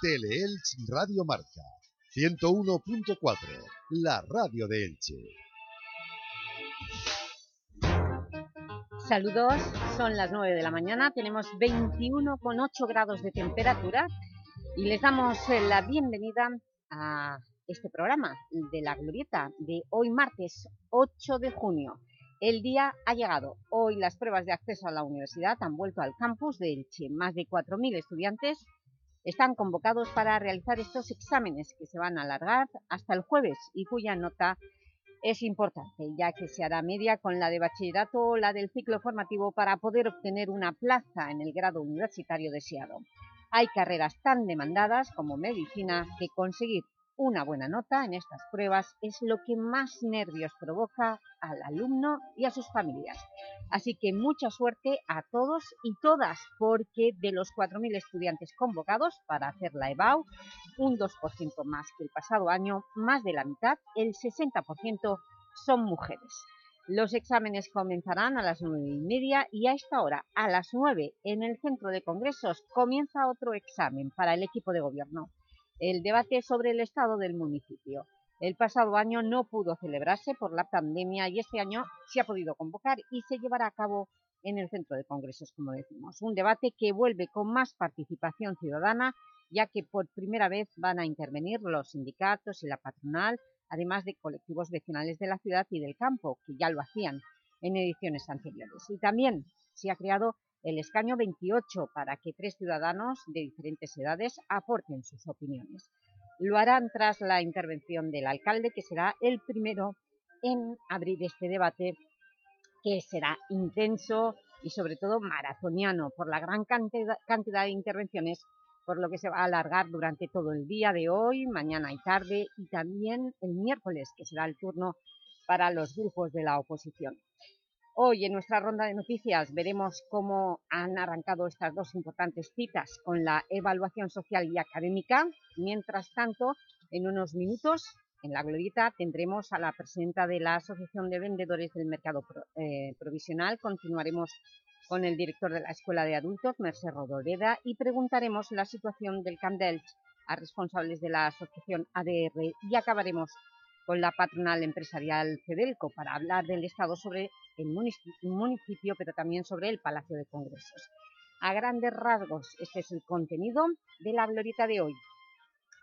Teleelch Radio Marca 101.4, la radio de Elche. Saludos, son las 9 de la mañana, tenemos 21,8 grados de temperatura y les damos eh, la bienvenida a este programa de La Glorieta de hoy martes 8 de junio. El día ha llegado. Hoy las pruebas de acceso a la universidad han vuelto al campus de Elche. Más de 4.000 estudiantes están convocados para realizar estos exámenes que se van a alargar hasta el jueves y cuya nota es importante, ya que se hará media con la de bachillerato o la del ciclo formativo para poder obtener una plaza en el grado universitario deseado. Hay carreras tan demandadas como medicina que conseguir una buena nota en estas pruebas es lo que más nervios provoca al alumno y a sus familias. Así que mucha suerte a todos y todas, porque de los 4.000 estudiantes convocados para hacer la EBAU, un 2% más que el pasado año, más de la mitad, el 60% son mujeres. Los exámenes comenzarán a las nueve y media y a esta hora, a las 9, en el Centro de Congresos, comienza otro examen para el equipo de gobierno el debate sobre el estado del municipio. El pasado año no pudo celebrarse por la pandemia y este año se ha podido convocar y se llevará a cabo en el Centro de Congresos, como decimos. Un debate que vuelve con más participación ciudadana, ya que por primera vez van a intervenir los sindicatos y la patronal, además de colectivos vecinales de la ciudad y del campo, que ya lo hacían en ediciones anteriores. Y también se ha creado el escaño 28 para que tres ciudadanos de diferentes edades aporten sus opiniones. Lo harán tras la intervención del alcalde, que será el primero en abrir este debate, que será intenso y sobre todo maratoniano por la gran cantidad, de intervenciones, por lo que se va a alargar durante todo el día de hoy, mañana y tarde, y también el miércoles, que será el turno para los grupos de la oposición. Hoy en nuestra ronda de noticias veremos cómo han arrancado estas dos importantes citas con la evaluación social y académica. Mientras tanto, en unos minutos, en la glorieta, tendremos a la presidenta de la Asociación de Vendedores del Mercado eh, Provisional. Continuaremos con el director de la Escuela de Adultos, Merced Rodoreda, y preguntaremos la situación del Camp a responsables de la Asociación ADR y acabaremos con la patronal empresarial Cedelco para hablar del Estado sobre el municipio, pero también sobre el Palacio de Congresos. A grandes rasgos, este es el contenido de la glorieta de hoy.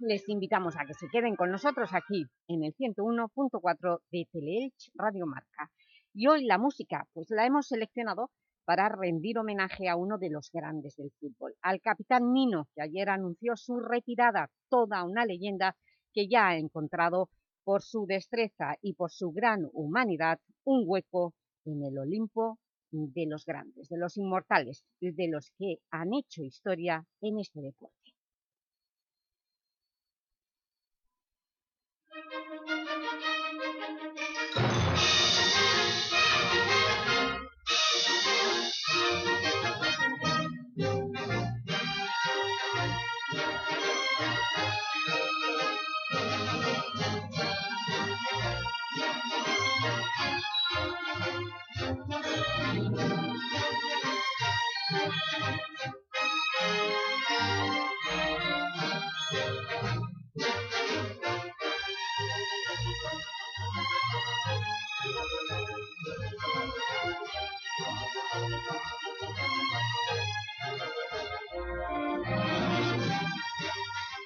Les invitamos a que se queden con nosotros aquí en el 101.4 de Teleelch Radio Marca. Y hoy la música, pues la hemos seleccionado para rendir homenaje a uno de los grandes del fútbol, al capitán Nino, que ayer anunció su retirada, toda una leyenda que ya ha encontrado por su destreza y por su gran humanidad, un hueco en el Olimpo de los grandes, de los inmortales, de los que han hecho historia en este deporte.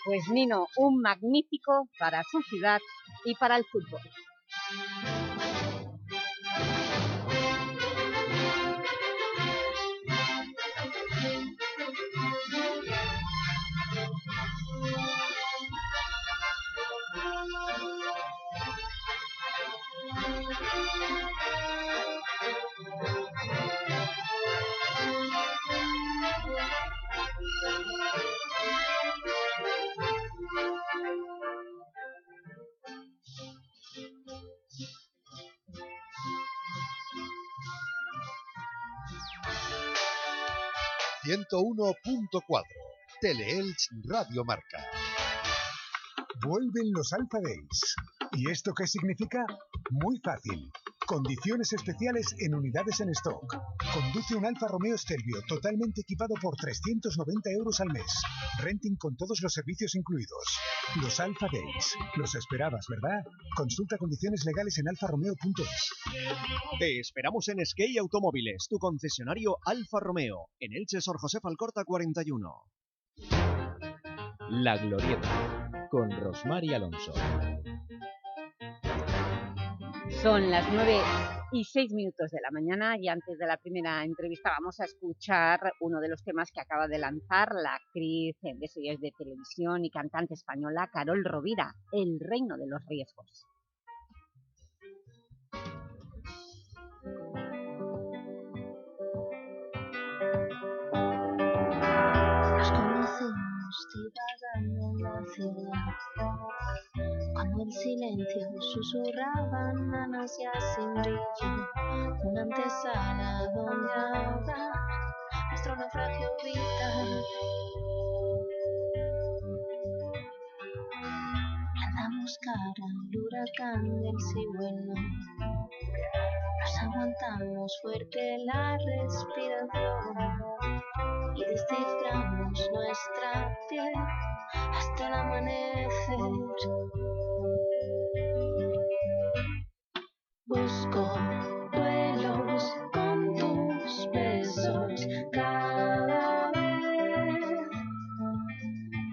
Pues Nino, un magnífico para su ciudad y para el fútbol. Teleelch Radio Marca. Vuelven los Alpha Days. ¿Y esto qué significa? Muy fácil Condiciones especiales en unidades en stock. Conduce un Alfa Romeo Stelvio totalmente equipado por 390 euros al mes. Renting con todos los servicios incluidos. Los Alfa Days. Los esperabas, ¿verdad? Consulta condiciones legales en alfaromeo.es. Te esperamos en Skate Automóviles, tu concesionario Alfa Romeo, en Elche Sor José Falcorta 41. La Glorieta, con Rosmar y Alonso. Son las 9 y 6 minutos de la mañana y antes de la primera entrevista vamos a escuchar uno de los temas que acaba de lanzar la actriz de series de televisión y cantante española Carol Rovira, El reino de los riesgos. La ciudad cuando el silencio susurraba ansias sin brillo, una antesala donde habrá nuestro naufragio vital. Andamos cara al huracán del sí bueno, nos aguantamos fuerte la respiración y desciframos nuestra piel hasta el amanecer. Busco duelos con tus besos cada vez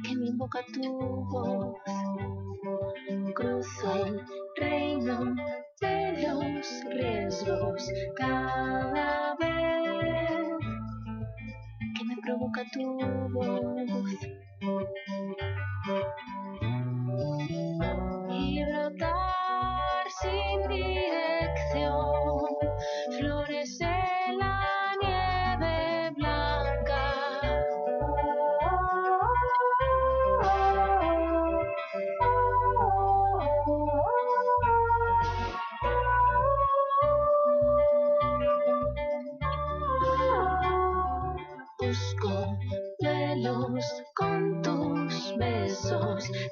que me invoca tu voz. Cruzo el reino de los riesgos cada vez que me provoca tu voz.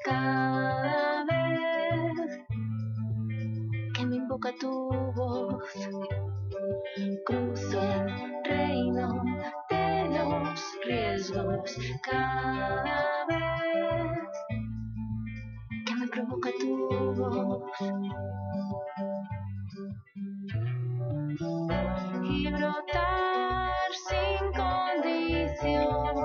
Cada vez que me invoca tu voz. Cruzo el reino de los riesgos cada vez que me provoca tu voz. Y brotar sin condición,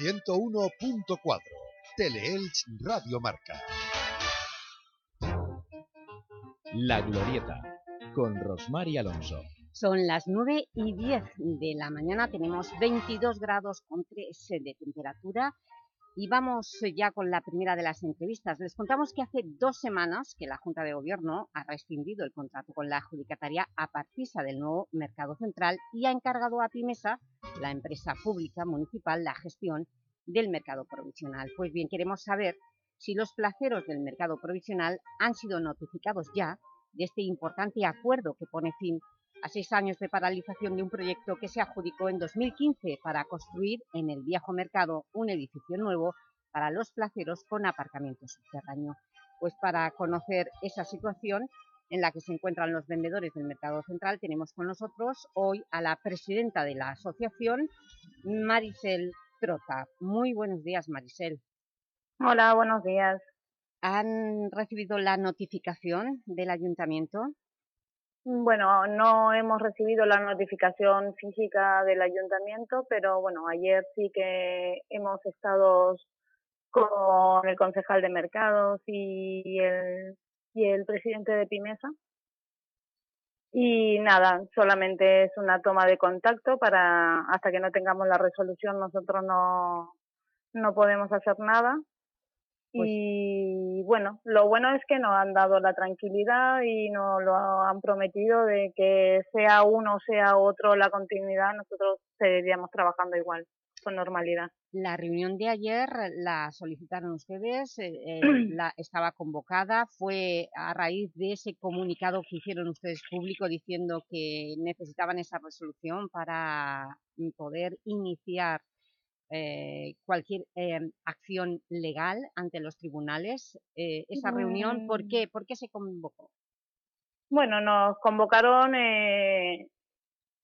101.4 Teleelch Radio Marca. La Glorieta, con Rosmar y Alonso. Son las 9 y 10 de la mañana, tenemos 22 grados con 3 de temperatura Y vamos ya con la primera de las entrevistas. Les contamos que hace dos semanas que la Junta de Gobierno ha rescindido el contrato con la adjudicataria Apartisa del nuevo Mercado Central y ha encargado a Pimesa, la empresa pública municipal, la gestión del mercado provisional. Pues bien, queremos saber si los placeros del mercado provisional han sido notificados ya de este importante acuerdo que pone fin seis años de paralización de un proyecto que se adjudicó en 2015 para construir en el viejo mercado un edificio nuevo para los placeros con aparcamiento subterráneo. Pues para conocer esa situación en la que se encuentran los vendedores del Mercado Central, tenemos con nosotros hoy a la presidenta de la asociación, Maricel Trota. Muy buenos días, Maricel. Hola, buenos días. ¿Han recibido la notificación del Ayuntamiento? Bueno, no hemos recibido la notificación física del ayuntamiento, pero bueno, ayer sí que hemos estado con el concejal de mercados y el, y el presidente de Pimesa. Y nada, solamente es una toma de contacto para, hasta que no tengamos la resolución nosotros no, no podemos hacer nada Pues y bueno, lo bueno es que nos han dado la tranquilidad y nos lo han prometido de que sea uno o sea otro la continuidad, nosotros seguiríamos trabajando igual, con normalidad. La reunión de ayer la solicitaron ustedes, eh, eh, la, estaba convocada, fue a raíz de ese comunicado que hicieron ustedes público diciendo que necesitaban esa resolución para poder iniciar eh, cualquier eh, acción legal ante los tribunales. Eh, esa reunión, ¿por Mm. qué, ¿por qué se convocó? Bueno, nos convocaron eh,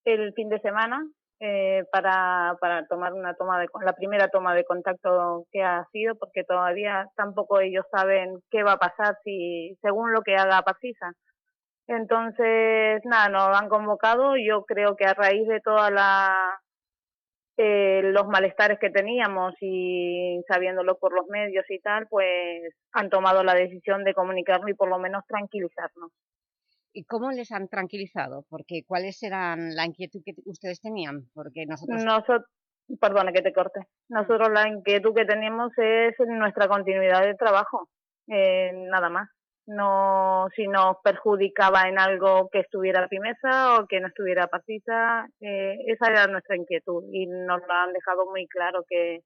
el fin de semana eh, para, para tomar una toma de la primera toma de contacto que ha sido, porque todavía tampoco ellos saben qué va a pasar si según lo que haga Pacisa. Entonces, nada, nos han convocado. Yo creo que a raíz de toda la eh, los malestares que teníamos y sabiéndolo por los medios y tal, pues han tomado la decisión de comunicarlo y por lo menos tranquilizarnos. ¿Y cómo les han tranquilizado? Porque ¿cuáles eran la inquietud que ustedes tenían? Porque nosotros... Nosotros, perdona que te corte. Nosotros la inquietud que tenemos es nuestra continuidad de trabajo, eh, nada más. No si nos perjudicaba en algo que estuviera Pimesa o que no estuviera Pacisa, eh, esa era nuestra inquietud y nos lo han dejado muy claro que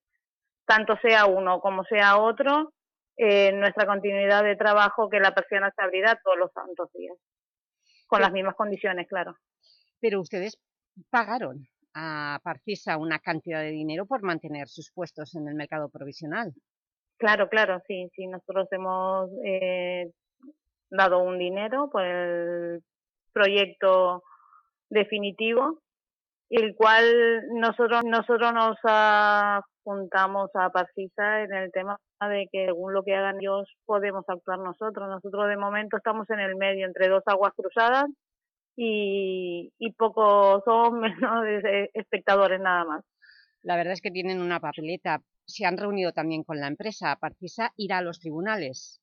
tanto sea uno como sea otro, eh, nuestra continuidad de trabajo que la persiana se abrirá todos los santos días, con Sí. las mismas condiciones, claro. Pero ustedes pagaron a Parcisa una cantidad de dinero por mantener sus puestos en el mercado provisional. Claro, claro, sí, sí, nosotros hemos eh, dado un dinero por el proyecto definitivo, el cual nosotros nosotros nos juntamos a Parcisa en el tema de que según lo que hagan ellos podemos actuar nosotros. Nosotros de momento estamos en el medio entre dos aguas cruzadas y, y pocos somos menos espectadores nada más. La verdad es que tienen una papeleta. Se han reunido también con la empresa. Parcisa irá a los tribunales.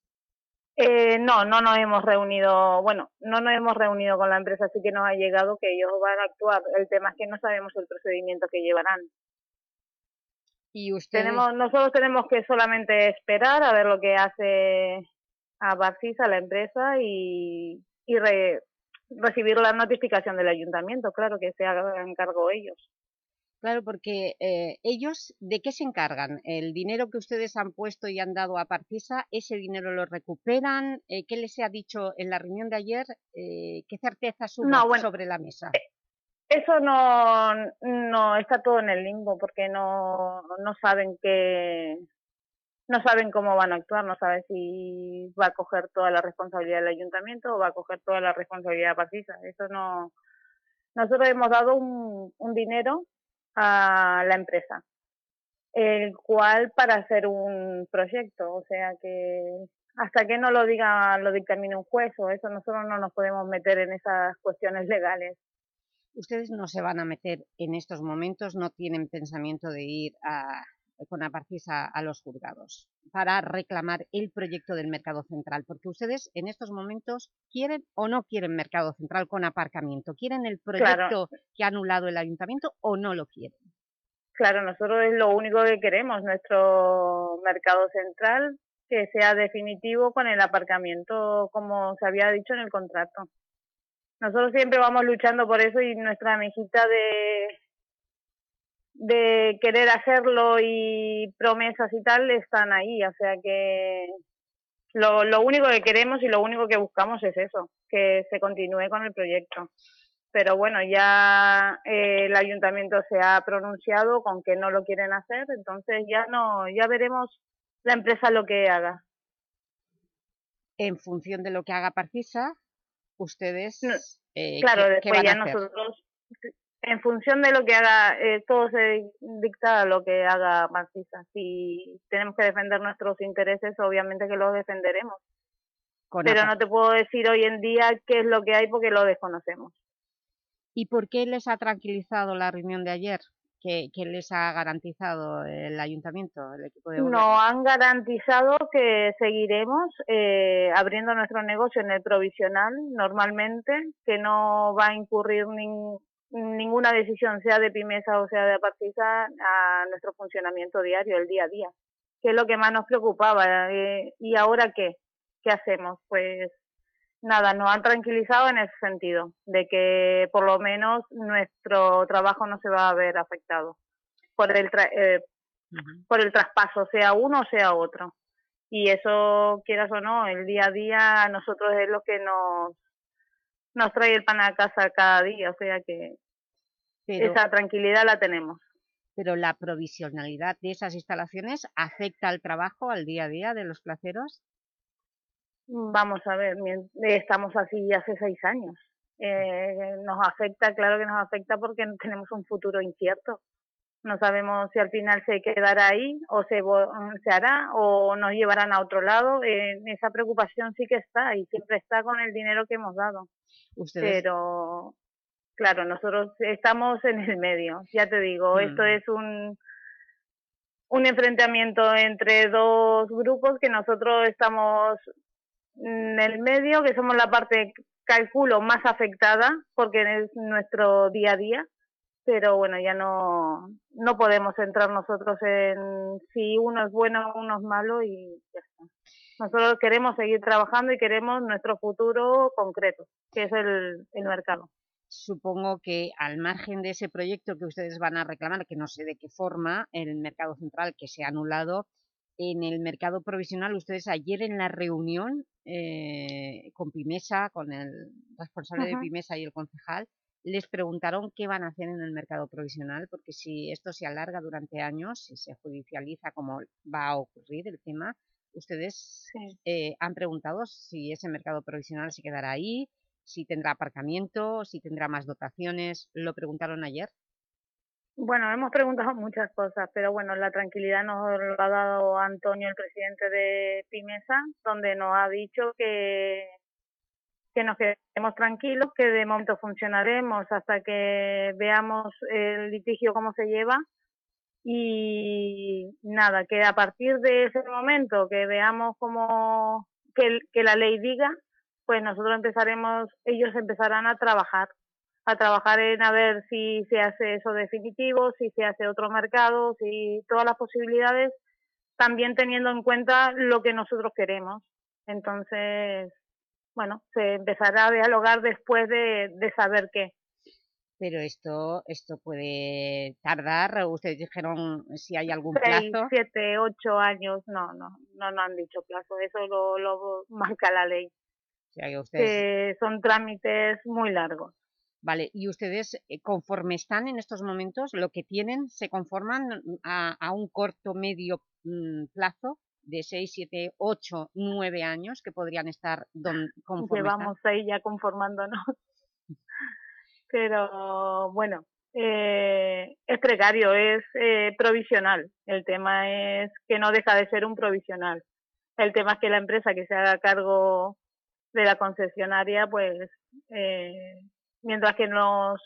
Eh, no, no nos hemos reunido, bueno, no nos hemos reunido con la empresa, sí que nos ha llegado que ellos van a actuar. El tema es que no sabemos el procedimiento que llevarán. Y ustedes... Tenemos, nosotros tenemos que solamente esperar a ver lo que hace a Barcisa, la empresa, y, y re- recibir la notificación del ayuntamiento, claro que se hagan cargo ellos. Claro, porque eh, ellos, ¿de qué se encargan? ¿El dinero que ustedes han puesto y han dado a Parcisa, ese dinero lo recuperan? Eh, ¿Qué les ha dicho en la reunión de ayer? Eh, ¿Qué certeza subo No, bueno, sobre la mesa? Eso no, no está todo en el limbo porque no, no saben que no saben cómo van a actuar, no saben si va a coger toda la responsabilidad del ayuntamiento o va a coger toda la responsabilidad de Pacisa. Eso no. Nosotros hemos dado un, un dinero a la empresa, el cual para hacer un proyecto, o sea que hasta que no lo diga, lo dictamine un juez o eso, nosotros no nos podemos meter en esas cuestiones legales. Ustedes no se van a meter en estos momentos, no tienen pensamiento de ir a, con Aparcisa a los juzgados para reclamar el proyecto del Mercado Central, porque ustedes en estos momentos quieren o no quieren Mercado Central con aparcamiento, quieren el proyecto que ha anulado el Ayuntamiento o no lo quieren. Claro, nosotros es lo único que queremos, nuestro mercado central, que sea definitivo con el aparcamiento como se había dicho en el contrato. Nosotros siempre vamos luchando por eso y nuestra mejita de, de querer hacerlo y promesas y tal están ahí, o sea que lo, lo único que queremos y lo único que buscamos es eso, que se continúe con el proyecto. Pero bueno, ya eh, el ayuntamiento se ha pronunciado con que no lo quieren hacer, entonces ya no, ya veremos la empresa lo que haga. En función de lo que haga Parcisa, ustedes... No, eh, Claro, ¿qué, qué después van ya a hacer? nosotros, en función de lo que haga, eh, todo se dicta a lo que haga Marxista. Si tenemos que defender nuestros intereses, obviamente que los defenderemos. Con Pero no te puedo decir hoy en día qué es lo que hay porque lo desconocemos. ¿Y por qué les ha tranquilizado la reunión de ayer? ¿Qué, qué les ha garantizado el ayuntamiento, el equipo de gobierno? Nos han garantizado que seguiremos eh, abriendo nuestro negocio en el provisional normalmente, que no va a incurrir nin- ninguna decisión, sea de Pimesa o sea de Apartisa, a nuestro funcionamiento diario, el día a día, que es lo que más nos preocupaba. eh, ¿Y ahora qué? ¿Qué hacemos? Pues nada, nos han tranquilizado en ese sentido, de que por lo menos nuestro trabajo no se va a ver afectado por el tra- eh, por el traspaso, sea uno o sea otro. Y eso, quieras o no, el día a día a nosotros es lo que nos, nos trae el pan a casa cada día, o sea que Pero, esa tranquilidad la tenemos. pero la provisionalidad de esas instalaciones afecta al trabajo, al día a día de los placeros. Vamos a ver, estamos así hace seis años. Eh, nos afecta, claro que nos afecta porque tenemos un futuro incierto. No sabemos si al final se quedará ahí o se, vo- se hará o nos llevarán a otro lado. Eh, esa preocupación sí que está y siempre está con el dinero que hemos dado. Ustedes, pero claro, nosotros estamos en el medio, ya te digo, esto Mm. es un un enfrentamiento entre dos grupos que nosotros estamos en el medio, que somos la parte, calculo, más afectada, porque es nuestro día a día, pero bueno, ya no, no podemos entrar nosotros en si uno es bueno o uno es malo y ya está. Nosotros queremos seguir trabajando y queremos nuestro futuro concreto, que es el, el mercado. supongo que al margen de ese proyecto que ustedes van a reclamar, que no sé de qué forma, el mercado central que se ha anulado, en el mercado provisional, ustedes ayer en la reunión eh, con Pimesa, con el responsable de. Pimesa y el concejal, les preguntaron qué van a hacer en el mercado provisional, porque si esto se alarga durante años, si se judicializa como va a ocurrir el tema, ustedes Sí. eh, han preguntado si ese mercado provisional se quedará ahí, si tendrá aparcamiento, si tendrá más dotaciones, ¿lo preguntaron ayer? Bueno, hemos preguntado muchas cosas, pero bueno, la tranquilidad nos lo ha dado Antonio, el presidente de Pimesa, donde nos ha dicho que, que nos quedemos tranquilos, que de momento funcionaremos hasta que veamos el litigio cómo se lleva y nada, que a partir de ese momento que veamos cómo que, la ley diga, pues nosotros empezaremos, ellos empezarán a trabajar a trabajar en a ver si se hace eso definitivo, si se hace otro mercado, si todas las posibilidades, también teniendo en cuenta lo que nosotros queremos. Entonces, bueno, se empezará a dialogar después de, de saber qué. Pero esto, esto puede tardar, ustedes dijeron si hay algún Seis, plazo. siete, ocho años, no, no, no, no han dicho plazo, eso lo, lo marca la ley, O sea, que ustedes, que son trámites muy largos. vale, y ustedes, eh, conforme están en estos momentos, lo que tienen, ¿se conforman a, a un corto, medio mm, plazo de 6, 7, 8, 9 años que podrían estar están? llevamos ahí ya conformándonos. Pero bueno, eh, es precario, es eh, provisional. El tema es que no deja de ser un provisional. El tema es que la empresa que se haga cargo de la concesionaria, pues eh, mientras que nos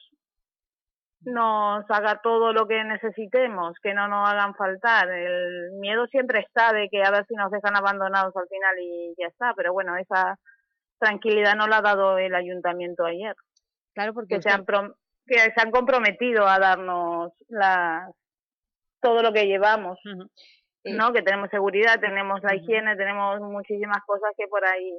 nos haga todo lo que necesitemos, que no nos hagan faltar. El miedo siempre está de que a ver si nos dejan abandonados al final y ya está, pero bueno, esa tranquilidad no la ha dado el ayuntamiento ayer, Claro, porque que se han, prom- que se han comprometido a darnos todo lo que llevamos. Eh, ¿no? Que tenemos seguridad, tenemos la higiene, tenemos muchísimas cosas que por ahí,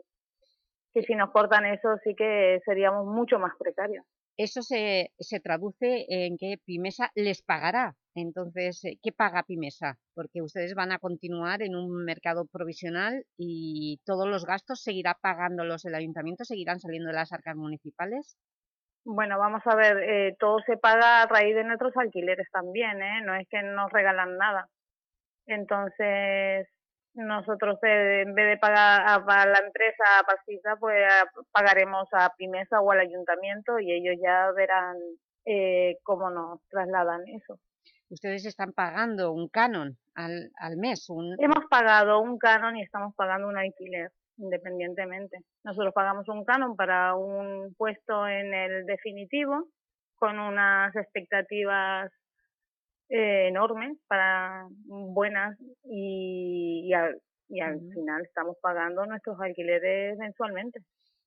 que si nos cortan eso sí que seríamos mucho más precarios. Eso se, se traduce en que Pimesa les pagará. Entonces, eh, ¿qué paga Pimesa? Porque ustedes van a continuar en un mercado provisional y todos los gastos seguirá pagándolos el ayuntamiento, seguirán saliendo de las arcas municipales. Bueno, vamos a ver, eh, todo se paga a raíz de nuestros alquileres también, ¿eh? No es que nos regalan nada. Entonces, nosotros eh, en vez de pagar a, a la empresa a pues a- pagaremos a Pimesa o al ayuntamiento y ellos ya verán eh, cómo nos trasladan eso. Ustedes están pagando un canon al, al mes, un, Hemos pagado un canon y estamos pagando un alquiler independientemente. Nosotros pagamos un canon para un puesto en el definitivo con unas expectativas eh, enormes para buenas y, y al, y al final estamos pagando nuestros alquileres mensualmente.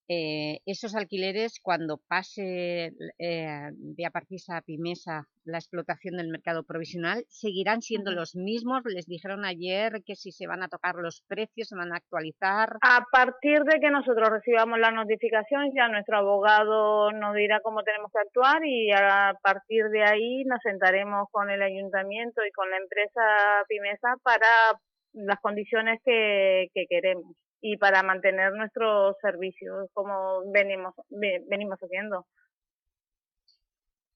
Eh, esos alquileres cuando pase eh, de Aparcisa a Pimesa la explotación del mercado provisional, ¿seguirán siendo los mismos? Les dijeron ayer que si se van a tocar los precios, se van a actualizar. A partir de que nosotros recibamos la notificación, ya nuestro abogado nos dirá cómo tenemos que actuar y a partir de ahí nos sentaremos con el ayuntamiento y con la empresa Pimesa para las condiciones que, que queremos y para mantener nuestros servicios como venimos ve- venimos haciendo.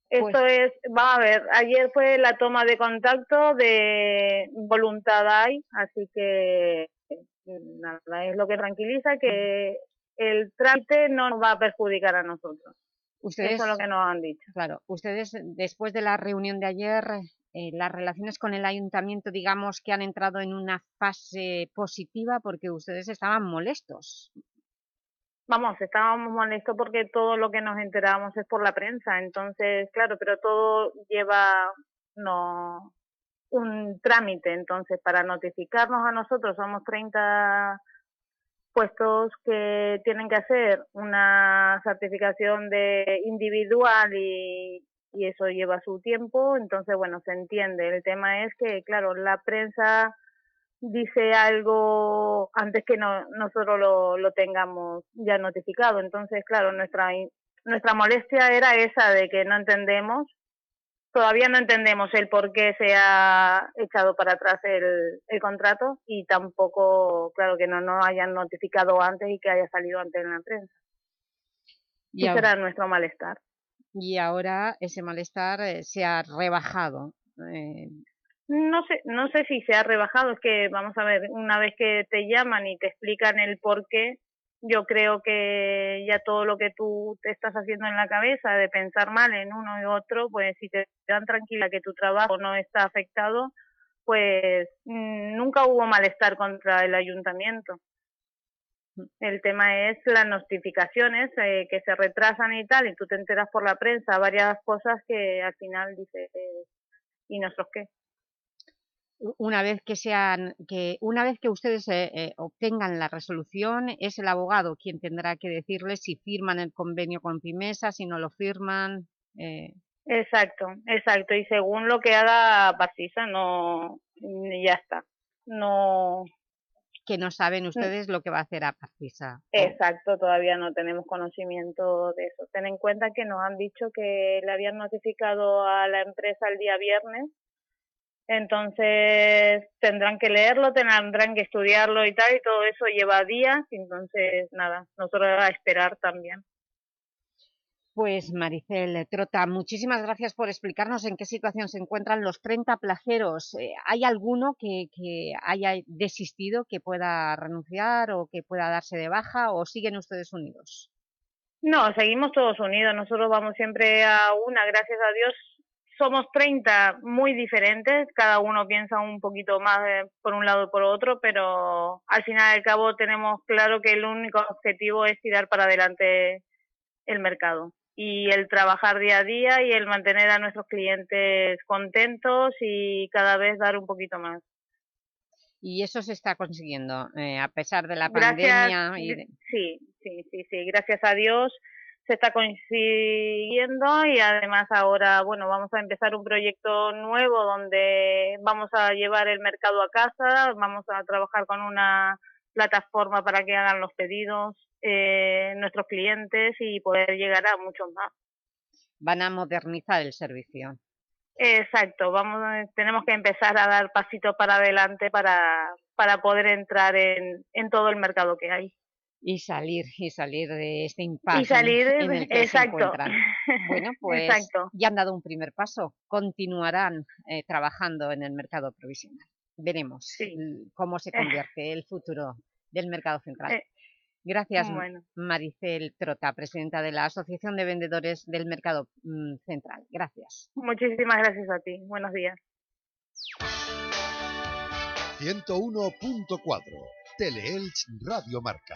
Pues- Esto es, vamos a ver, ayer fue la toma de contacto de voluntad hay, así que nada, es lo que tranquiliza que el trámite no nos va a perjudicar a nosotros. Ustedes, Eso es lo que nos han dicho. claro, ustedes después de la reunión de ayer, eh, las relaciones con el ayuntamiento, digamos que han entrado en una fase positiva porque ustedes estaban molestos. Vamos, estábamos molestos porque todo lo que nos enteramos es por la prensa, entonces, claro, pero todo lleva no un trámite, entonces para notificarnos a nosotros somos 30 puestos que tienen que hacer una certificación de individual y, y eso lleva su tiempo, entonces bueno, se entiende. El tema es que, claro, la prensa dice algo antes que no, nosotros lo, lo tengamos ya notificado. Entonces, claro, nuestra, nuestra molestia era esa de que no entendemos, todavía no entendemos el por qué se ha echado para atrás el, el contrato y tampoco, claro, que no nos hayan notificado antes y que haya salido antes en la prensa. Y, Ese era nuestro malestar. Y ahora ese malestar eh, se ha rebajado. eh, No sé, no sé si se ha rebajado, es que vamos a ver, una vez que te llaman y te explican el por qué, yo creo que ya todo lo que tú te estás haciendo en la cabeza de pensar mal en uno y otro, pues si te dan tranquila que tu trabajo no está afectado, pues mm, nunca hubo malestar contra el ayuntamiento. El tema es las notificaciones eh, que se retrasan y tal, y tú te enteras por la prensa varias cosas que al final dices, eh, ¿y nosotros qué? una vez que sean que una vez que ustedes eh, eh, obtengan la resolución es el abogado quien tendrá que decirles si firman el convenio con Pimesa, si no lo firman. eh, Exacto, exacto. Y según lo que haga Partisa, no, ya está. No, que no saben ustedes lo que va a hacer a Partisa. exacto, todavía no tenemos conocimiento de eso. Ten en cuenta que nos han dicho que le habían notificado a la empresa el día viernes, entonces tendrán que leerlo, tendrán que estudiarlo y tal, y todo eso lleva días, entonces nada, nosotros a esperar también. Pues Maricel Trota, muchísimas gracias por explicarnos en qué situación se encuentran los 30 placeros. Eh, ¿Hay alguno que, que haya desistido, que pueda renunciar o que pueda darse de baja o siguen ustedes unidos? No, seguimos todos unidos. Nosotros vamos siempre a una, gracias a Dios. Somos 30 muy diferentes, cada uno piensa un poquito más eh, por un lado y por otro, pero al final al cabo tenemos claro que el único objetivo es tirar para adelante el mercado y el trabajar día a día y el mantener a nuestros clientes contentos y cada vez dar un poquito más. Y eso se está consiguiendo, eh, a pesar de la Gracias, pandemia. Y de- sí, sí, sí, sí, gracias a Dios se está consiguiendo y además ahora, bueno, vamos a empezar un proyecto nuevo donde vamos a llevar el mercado a casa, vamos a trabajar con una plataforma para que hagan los pedidos eh, nuestros clientes y poder llegar a muchos más. Van a modernizar el servicio. Exacto, vamos, tenemos que empezar a dar pasitos para adelante para, para poder entrar en, en todo el mercado que hay. Y salir, y salir de este impasse Y salir, en el que se exacto. encuentran. Bueno, pues Exacto. ya han dado un primer paso. Continuarán eh, trabajando en el mercado provisional. Veremos Sí. cómo se convierte el futuro del mercado central. Eh, Gracias, bueno. Maricel Trota, presidenta de la Asociación de Vendedores del Mercado mm, Central. Gracias. Muchísimas gracias a ti. Buenos días. 101.4 Teleelch Radio Marca.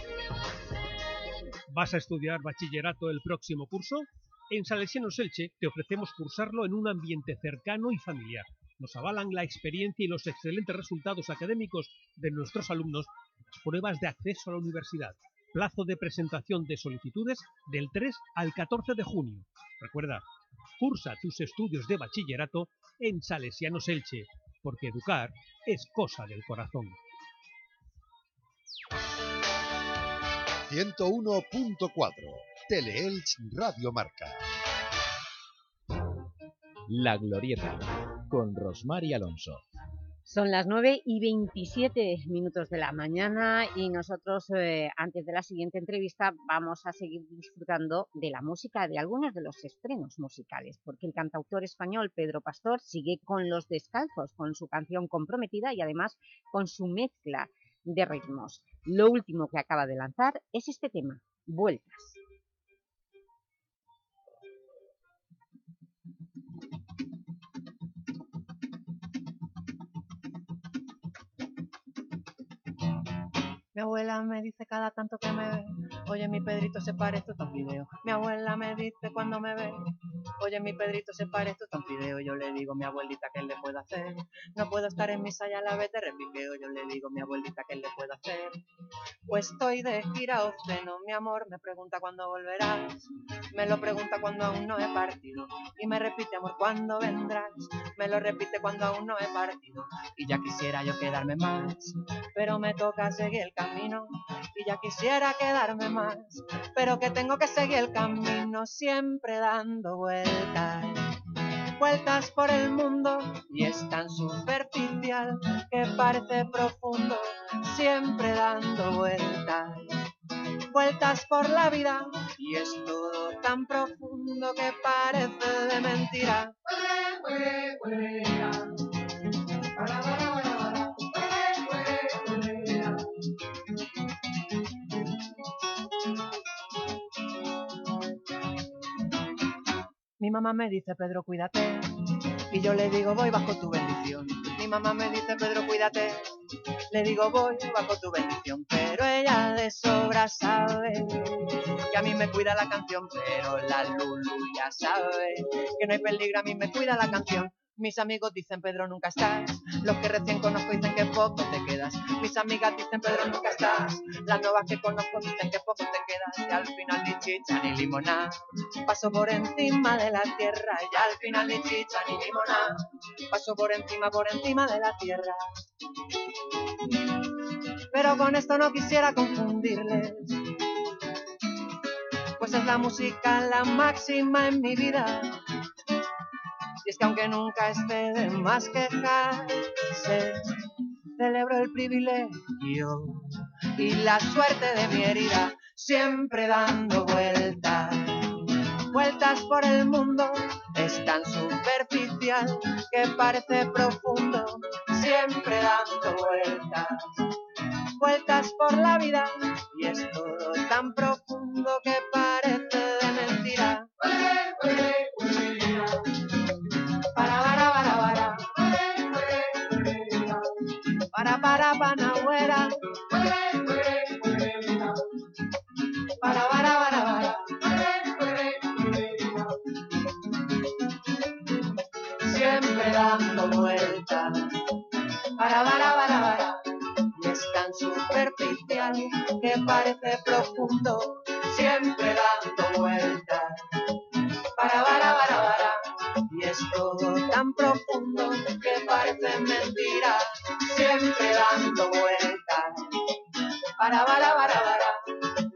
¿Vas a estudiar bachillerato el próximo curso? En Salesianos Elche te ofrecemos cursarlo en un ambiente cercano y familiar. Nos avalan la experiencia y los excelentes resultados académicos de nuestros alumnos las pruebas de acceso a la universidad. Plazo de presentación de solicitudes del 3 al 14 de junio. Recuerda, cursa tus estudios de bachillerato en Salesianos Elche, porque educar es cosa del corazón. 101.4 Teleelch Radio Marca. La Glorieta, con Rosmar y Alonso. Son las 9 y 27 minutos de la mañana y nosotros, eh, antes de la siguiente entrevista, vamos a seguir disfrutando de la música, de algunos de los estrenos musicales, porque el cantautor español Pedro Pastor sigue con Los Descalzos, con su canción Comprometida y además con su mezcla de ritmos. Lo último que acaba de lanzar es este tema, Vueltas. Mi abuela me dice cada tanto que me ve, oye mi Pedrito se pare esto tan video. Mi abuela me dice cuando me ve, oye mi Pedrito se pare esto tan video. Yo le digo mi abuelita qué le puedo hacer, no puedo estar en misa y a la vez de repiqueo. Yo le digo mi abuelita qué le puedo hacer, pues estoy de gira oceno. Mi amor me pregunta cuándo volverás, me lo pregunta cuando aún no he partido. Y me repite amor cuándo vendrás, me lo repite cuando aún no he partido. Y ya quisiera yo quedarme más, pero me toca seguir el camino y ya quisiera quedarme más, pero que tengo que seguir el camino siempre dando vueltas. Vueltas por el mundo y es tan superficial que parece profundo, siempre dando vueltas. Vueltas por la vida y es todo tan profundo que parece de mentira. Mi mamá me dice, Pedro, cuídate. Y yo le digo, voy bajo tu bendición. Mi mamá me dice, Pedro, cuídate. Le digo, voy bajo tu bendición. Pero ella de sobra sabe que a mí me cuida la canción. Pero la Lulu ya sabe que no hay peligro, a mí me cuida la canción. Mis amigos dicen, Pedro, nunca estás. Los que recién conozco dicen que poco te quedas. Mis amigas dicen, Pedro, nunca estás. Las nuevas que conozco dicen que poco te quedas. Y al final ni chicha ni limonada. Paso por encima de la tierra. Y al final ni chicha ni limonada. Paso por encima, por encima de la tierra. Pero con esto no quisiera confundirles. Pues es la música la máxima en mi vida. Y es que aunque nunca esté de más quejarse, celebro el privilegio y la suerte de mi herida, siempre dando vueltas, vueltas por el mundo, es tan superficial que parece profundo, siempre dando vueltas, vueltas por la vida, y es todo tan profundo que parece que parece profundo, siempre dando vueltas. Para, para, para, para. Y es todo tan profundo que parece mentira, siempre dando vueltas. Para, para, para, para.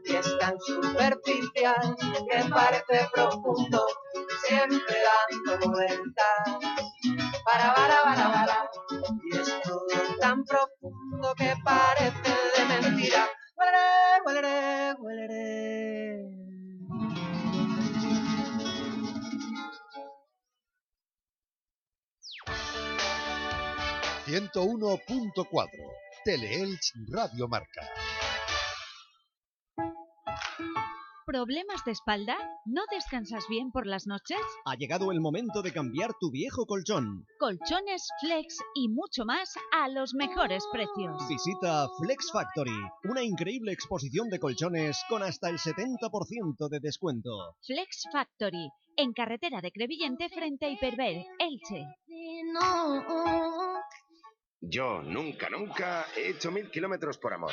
Y es tan superficial que parece profundo, siempre dando vueltas. Para, para, para, para. Y es todo tan profundo que parece de mentira. Huelere, huelere, huelere. 101.4 Teleelch Radio Marca. ¿Problemas de espalda? ¿No descansas bien por las noches? Ha llegado el momento de cambiar tu viejo colchón. Colchones, flex y mucho más a los mejores precios. Visita Flex Factory, una increíble exposición de colchones con hasta el 70% de descuento. Flex Factory, en carretera de Crevillente frente a Hiperver, Elche. Yo nunca, nunca he hecho mil kilómetros por amor.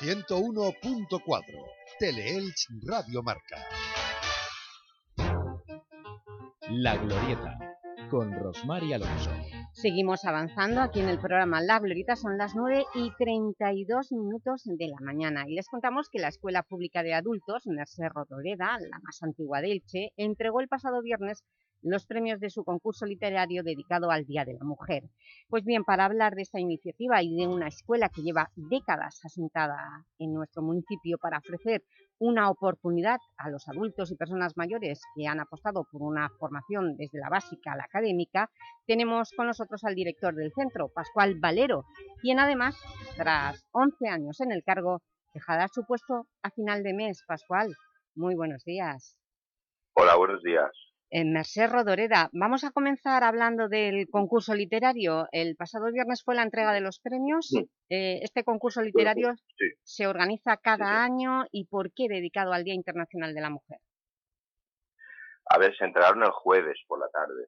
101.4 Teleelch Radio Marca. La Glorieta, con Rosmar y Alonso. Seguimos avanzando aquí en el programa La Glorita, son las 9 y 32 minutos de la mañana y les contamos que la Escuela Pública de Adultos, Merced Rodoreda, la más antigua de Elche, entregó el pasado viernes los premios de su concurso literario dedicado al Día de la Mujer. Pues bien, para hablar de esta iniciativa y de una escuela que lleva décadas asentada en nuestro municipio para ofrecer una oportunidad a los adultos y personas mayores que han apostado por una formación desde la básica a la académica, tenemos con nosotros al director del centro, Pascual Valero, quien además, tras 11 años en el cargo, dejará su puesto a final de mes. Pascual, muy buenos días. Hola, buenos días. En Merced Rodoreda, vamos a comenzar hablando del concurso literario. El pasado viernes fue la entrega de los premios. Sí. Eh, este concurso literario Sí. se organiza cada año y ¿por qué dedicado al Día Internacional de la Mujer? A ver, se entregaron el jueves por la tarde.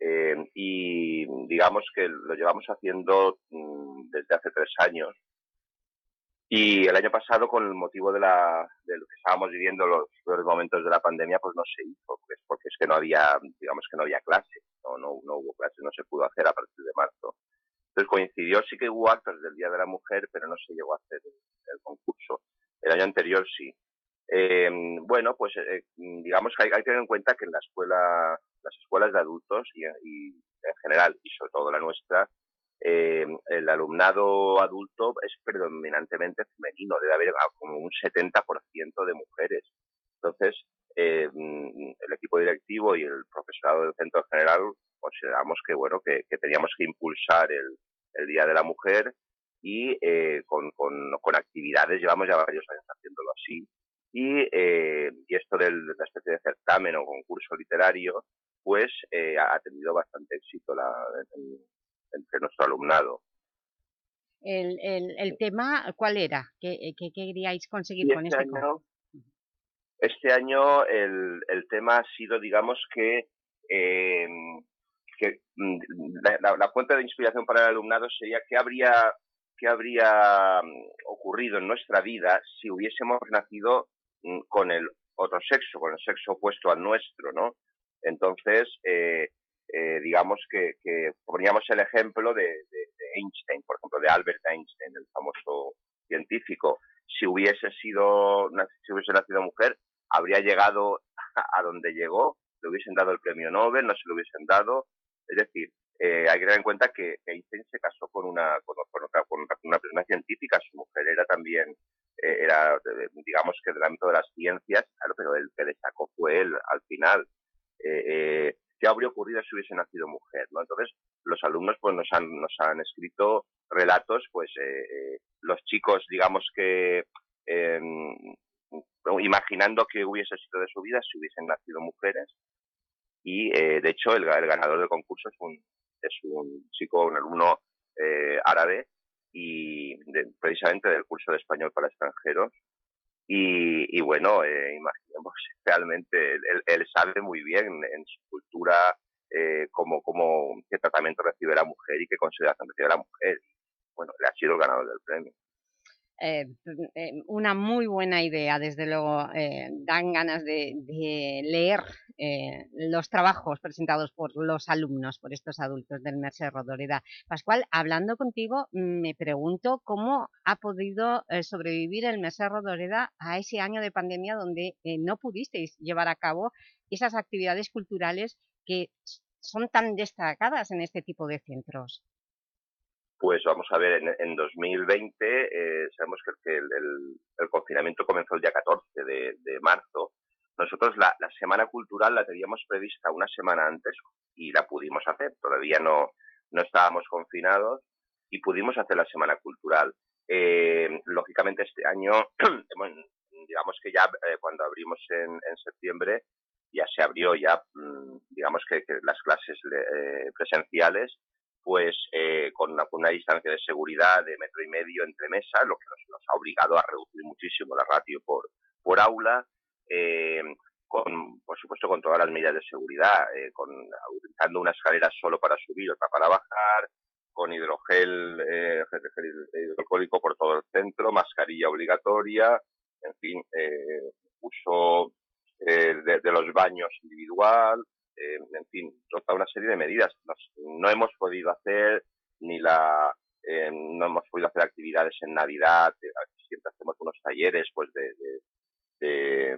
Eh, y digamos que lo llevamos haciendo mm, desde hace tres años. Y el año pasado, con el motivo de, la, de lo que estábamos viviendo los momentos de la pandemia, pues no se hizo, pues porque es que no había, digamos que no había clase, no, no, no hubo clase, no se pudo hacer a partir de marzo. Entonces coincidió, sí que hubo actos del Día de la Mujer, pero no se llegó a hacer el, concurso. El año anterior sí. Eh, bueno, pues eh, digamos que hay, hay que tener en cuenta que en la escuela, las escuelas de adultos y en general, y sobre todo la nuestra, eh, el alumnado adulto es predominantemente femenino, debe haber como un 70% de mujeres. Entonces, eh, el equipo directivo y el profesorado del centro en general consideramos que bueno que, teníamos que impulsar el, el Día de la Mujer y eh, con, con, actividades, llevamos ya varios años haciéndolo así, y, eh, y esto de la especie de certamen o concurso literario, pues eh, ha tenido bastante éxito la, entre nuestro alumnado. El, el, el tema, ¿cuál era? ¿Qué, qué queríais conseguir y con este este año, Este año el, el tema ha sido, digamos que, eh, que mm, la, la, fuente de inspiración para el alumnado sería qué habría, qué habría mm, ocurrido en nuestra vida si hubiésemos nacido mm, con el otro sexo, con el sexo opuesto al nuestro, ¿no? Entonces, eh, eh, digamos que, que, poníamos el ejemplo de, de, de, Einstein, por ejemplo, de Albert Einstein, el famoso científico. Si hubiese sido, si hubiese nacido mujer, habría llegado a, donde llegó, le hubiesen dado el premio Nobel, no se lo hubiesen dado. Es decir, eh, hay que tener en cuenta que Einstein se casó con una, con, con otra, con una persona científica, su mujer era también, eh, era, digamos que del ámbito de las ciencias, claro, pero el que destacó fue él al final. Eh, ¿Qué habría ocurrido si hubiese nacido mujer? ¿no? Entonces, los alumnos pues nos han, nos han escrito relatos, pues eh, eh, los chicos, digamos que em, imaginando que hubiese sido de su vida si hubiesen nacido mujeres. Y eh, de hecho el, ganador del concurso es un, es un chico, un alumno eh, árabe y de- precisamente del curso de español para extranjeros. Y, y bueno, eh, imaginemos realmente, él, él sabe muy bien en su cultura eh, cómo, cómo, qué tratamiento recibe la mujer y qué consideración recibe la mujer. Bueno, le ha sido el ganador del premio. Eh, eh, una muy buena idea, desde luego, eh, dan ganas de, leer los trabajos presentados por los alumnos, por estos adultos del Merced Rodoreda. Pascual, hablando contigo, me pregunto cómo ha podido sobrevivir el Merced Rodoreda a ese año de pandemia donde no pudisteis llevar a cabo esas actividades culturales que son tan destacadas en este tipo de centros. Pues vamos a ver, en, en 2020 eh, sabemos que, el, el- el confinamiento comenzó el día 14 de, marzo. Nosotros la, la semana cultural la teníamos prevista una semana antes y la pudimos hacer. Todavía no, no estábamos confinados y pudimos hacer la semana cultural. Eh, lógicamente este año, digamos que ya eh, cuando abrimos en, en septiembre, ya se abrió ya, mm, digamos que, que las clases eh, presenciales pues eh, con, una, distancia de seguridad de metro y medio entre mesas, lo que nos, ha obligado a reducir muchísimo la ratio por, por aula, eh, con, por supuesto con todas las medidas de seguridad, eh, con, utilizando una escalera solo para subir, otra para bajar, con hidrogel, eh, hidroalcohólico por todo el centro, mascarilla obligatoria, en fin, uso de, de los baños individual, eh, en fin, toda una serie de medidas. Nos- no hemos podido hacer ni la, eh, no hemos podido hacer actividades en Navidad, eh, siempre hacemos unos talleres pues de,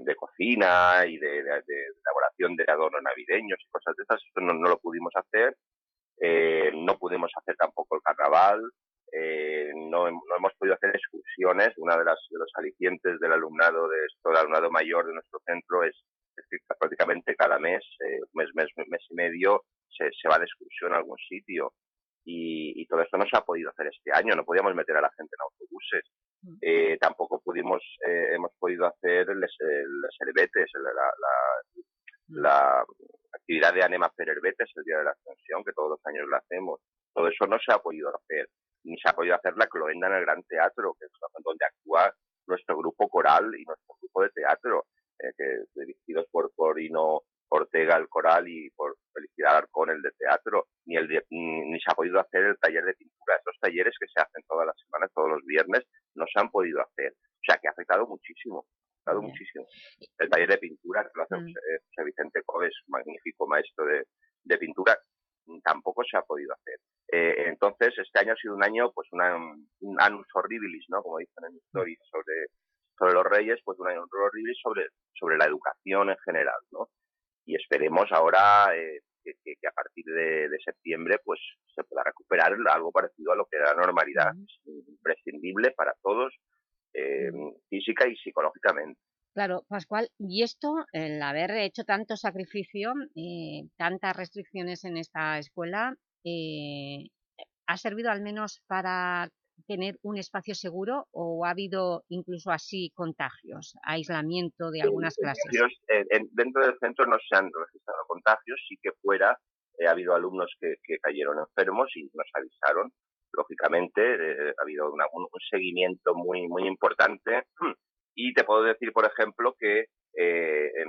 de, cocina y de, elaboración de adornos navideños y cosas de esas, esto no, lo pudimos hacer. No pudimos hacer tampoco el carnaval, no, no hemos podido hacer excursiones. Una de las de los alicientes del alumnado de esto, del alumnado mayor de nuestro centro es, es prácticamente cada mes, eh, mes, mes, mes y medio, se, se va de excursión a algún sitio. Y, y todo esto no se ha podido hacer este año, no podíamos meter a la gente en autobuses. Eh, tampoco pudimos, eh, hemos podido hacer les herbetes, la, la, la actividad de Anema Herbetes el día de la ascensión, que todos los años la hacemos. Todo eso no se ha podido hacer. Ni se ha podido hacer la cloenda en el Gran Teatro, que es donde actúa nuestro grupo coral y nuestro grupo de teatro, eh, que dirigidos por, por Ino Ortega el coral y por Felicidad Arcón el de teatro, ni el de- ni ni se ha podido hacer el taller de pintura. Estos talleres que se hacen todas las semanas, todos los viernes, no se han podido hacer. O sea que ha afectado muchísimo, ha afectado muchísimo. El taller de pintura que lo hace eh, José Vicente Coves, magnífico maestro de, de pintura, mm, tampoco se ha podido hacer. Eh, entonces, este año ha sido un año, pues una, un annus horribilis, ¿no? Como dicen en historia sobre, sobre los reyes, pues un año horribilis sobre, sobre la educación en general, ¿no? y esperemos ahora eh, que a partir de, de septiembre pues se pueda recuperar algo parecido a lo que era la normalidad. Es imprescindible para todos eh, física y psicológicamente. Claro, Pascual, y esto, el haber hecho tanto sacrificio, eh, tantas restricciones en esta escuela, eh, ¿ha servido al menos para tener un espacio seguro o ha habido incluso así contagios, aislamiento de algunas clases? En- dentro del centro no se han registrado contagios, sí que fuera eh, ha habido alumnos que, que cayeron enfermos y nos avisaron. Lógicamente eh, ha habido una- un, un seguimiento muy muy importante y te puedo decir, por ejemplo, que eh, en,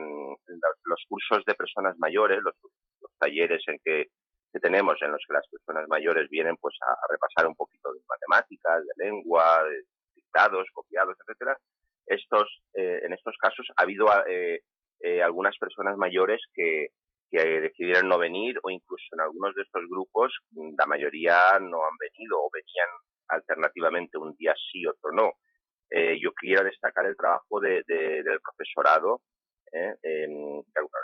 los cursos de personas mayores, los, los talleres en que, que tenemos en los que las personas mayores vienen pues a, repasar un poquito de matemáticas, de lengua, de dictados, copiados, etcétera, estos, eh, en estos casos ha habido eh, eh, algunas personas mayores que, que decidieron no venir o incluso en algunos de estos grupos mm, la mayoría no han venido o venían alternativamente un día sí, otro no. Eh, yo quiero destacar el trabajo de- del profesorado, ¿eh?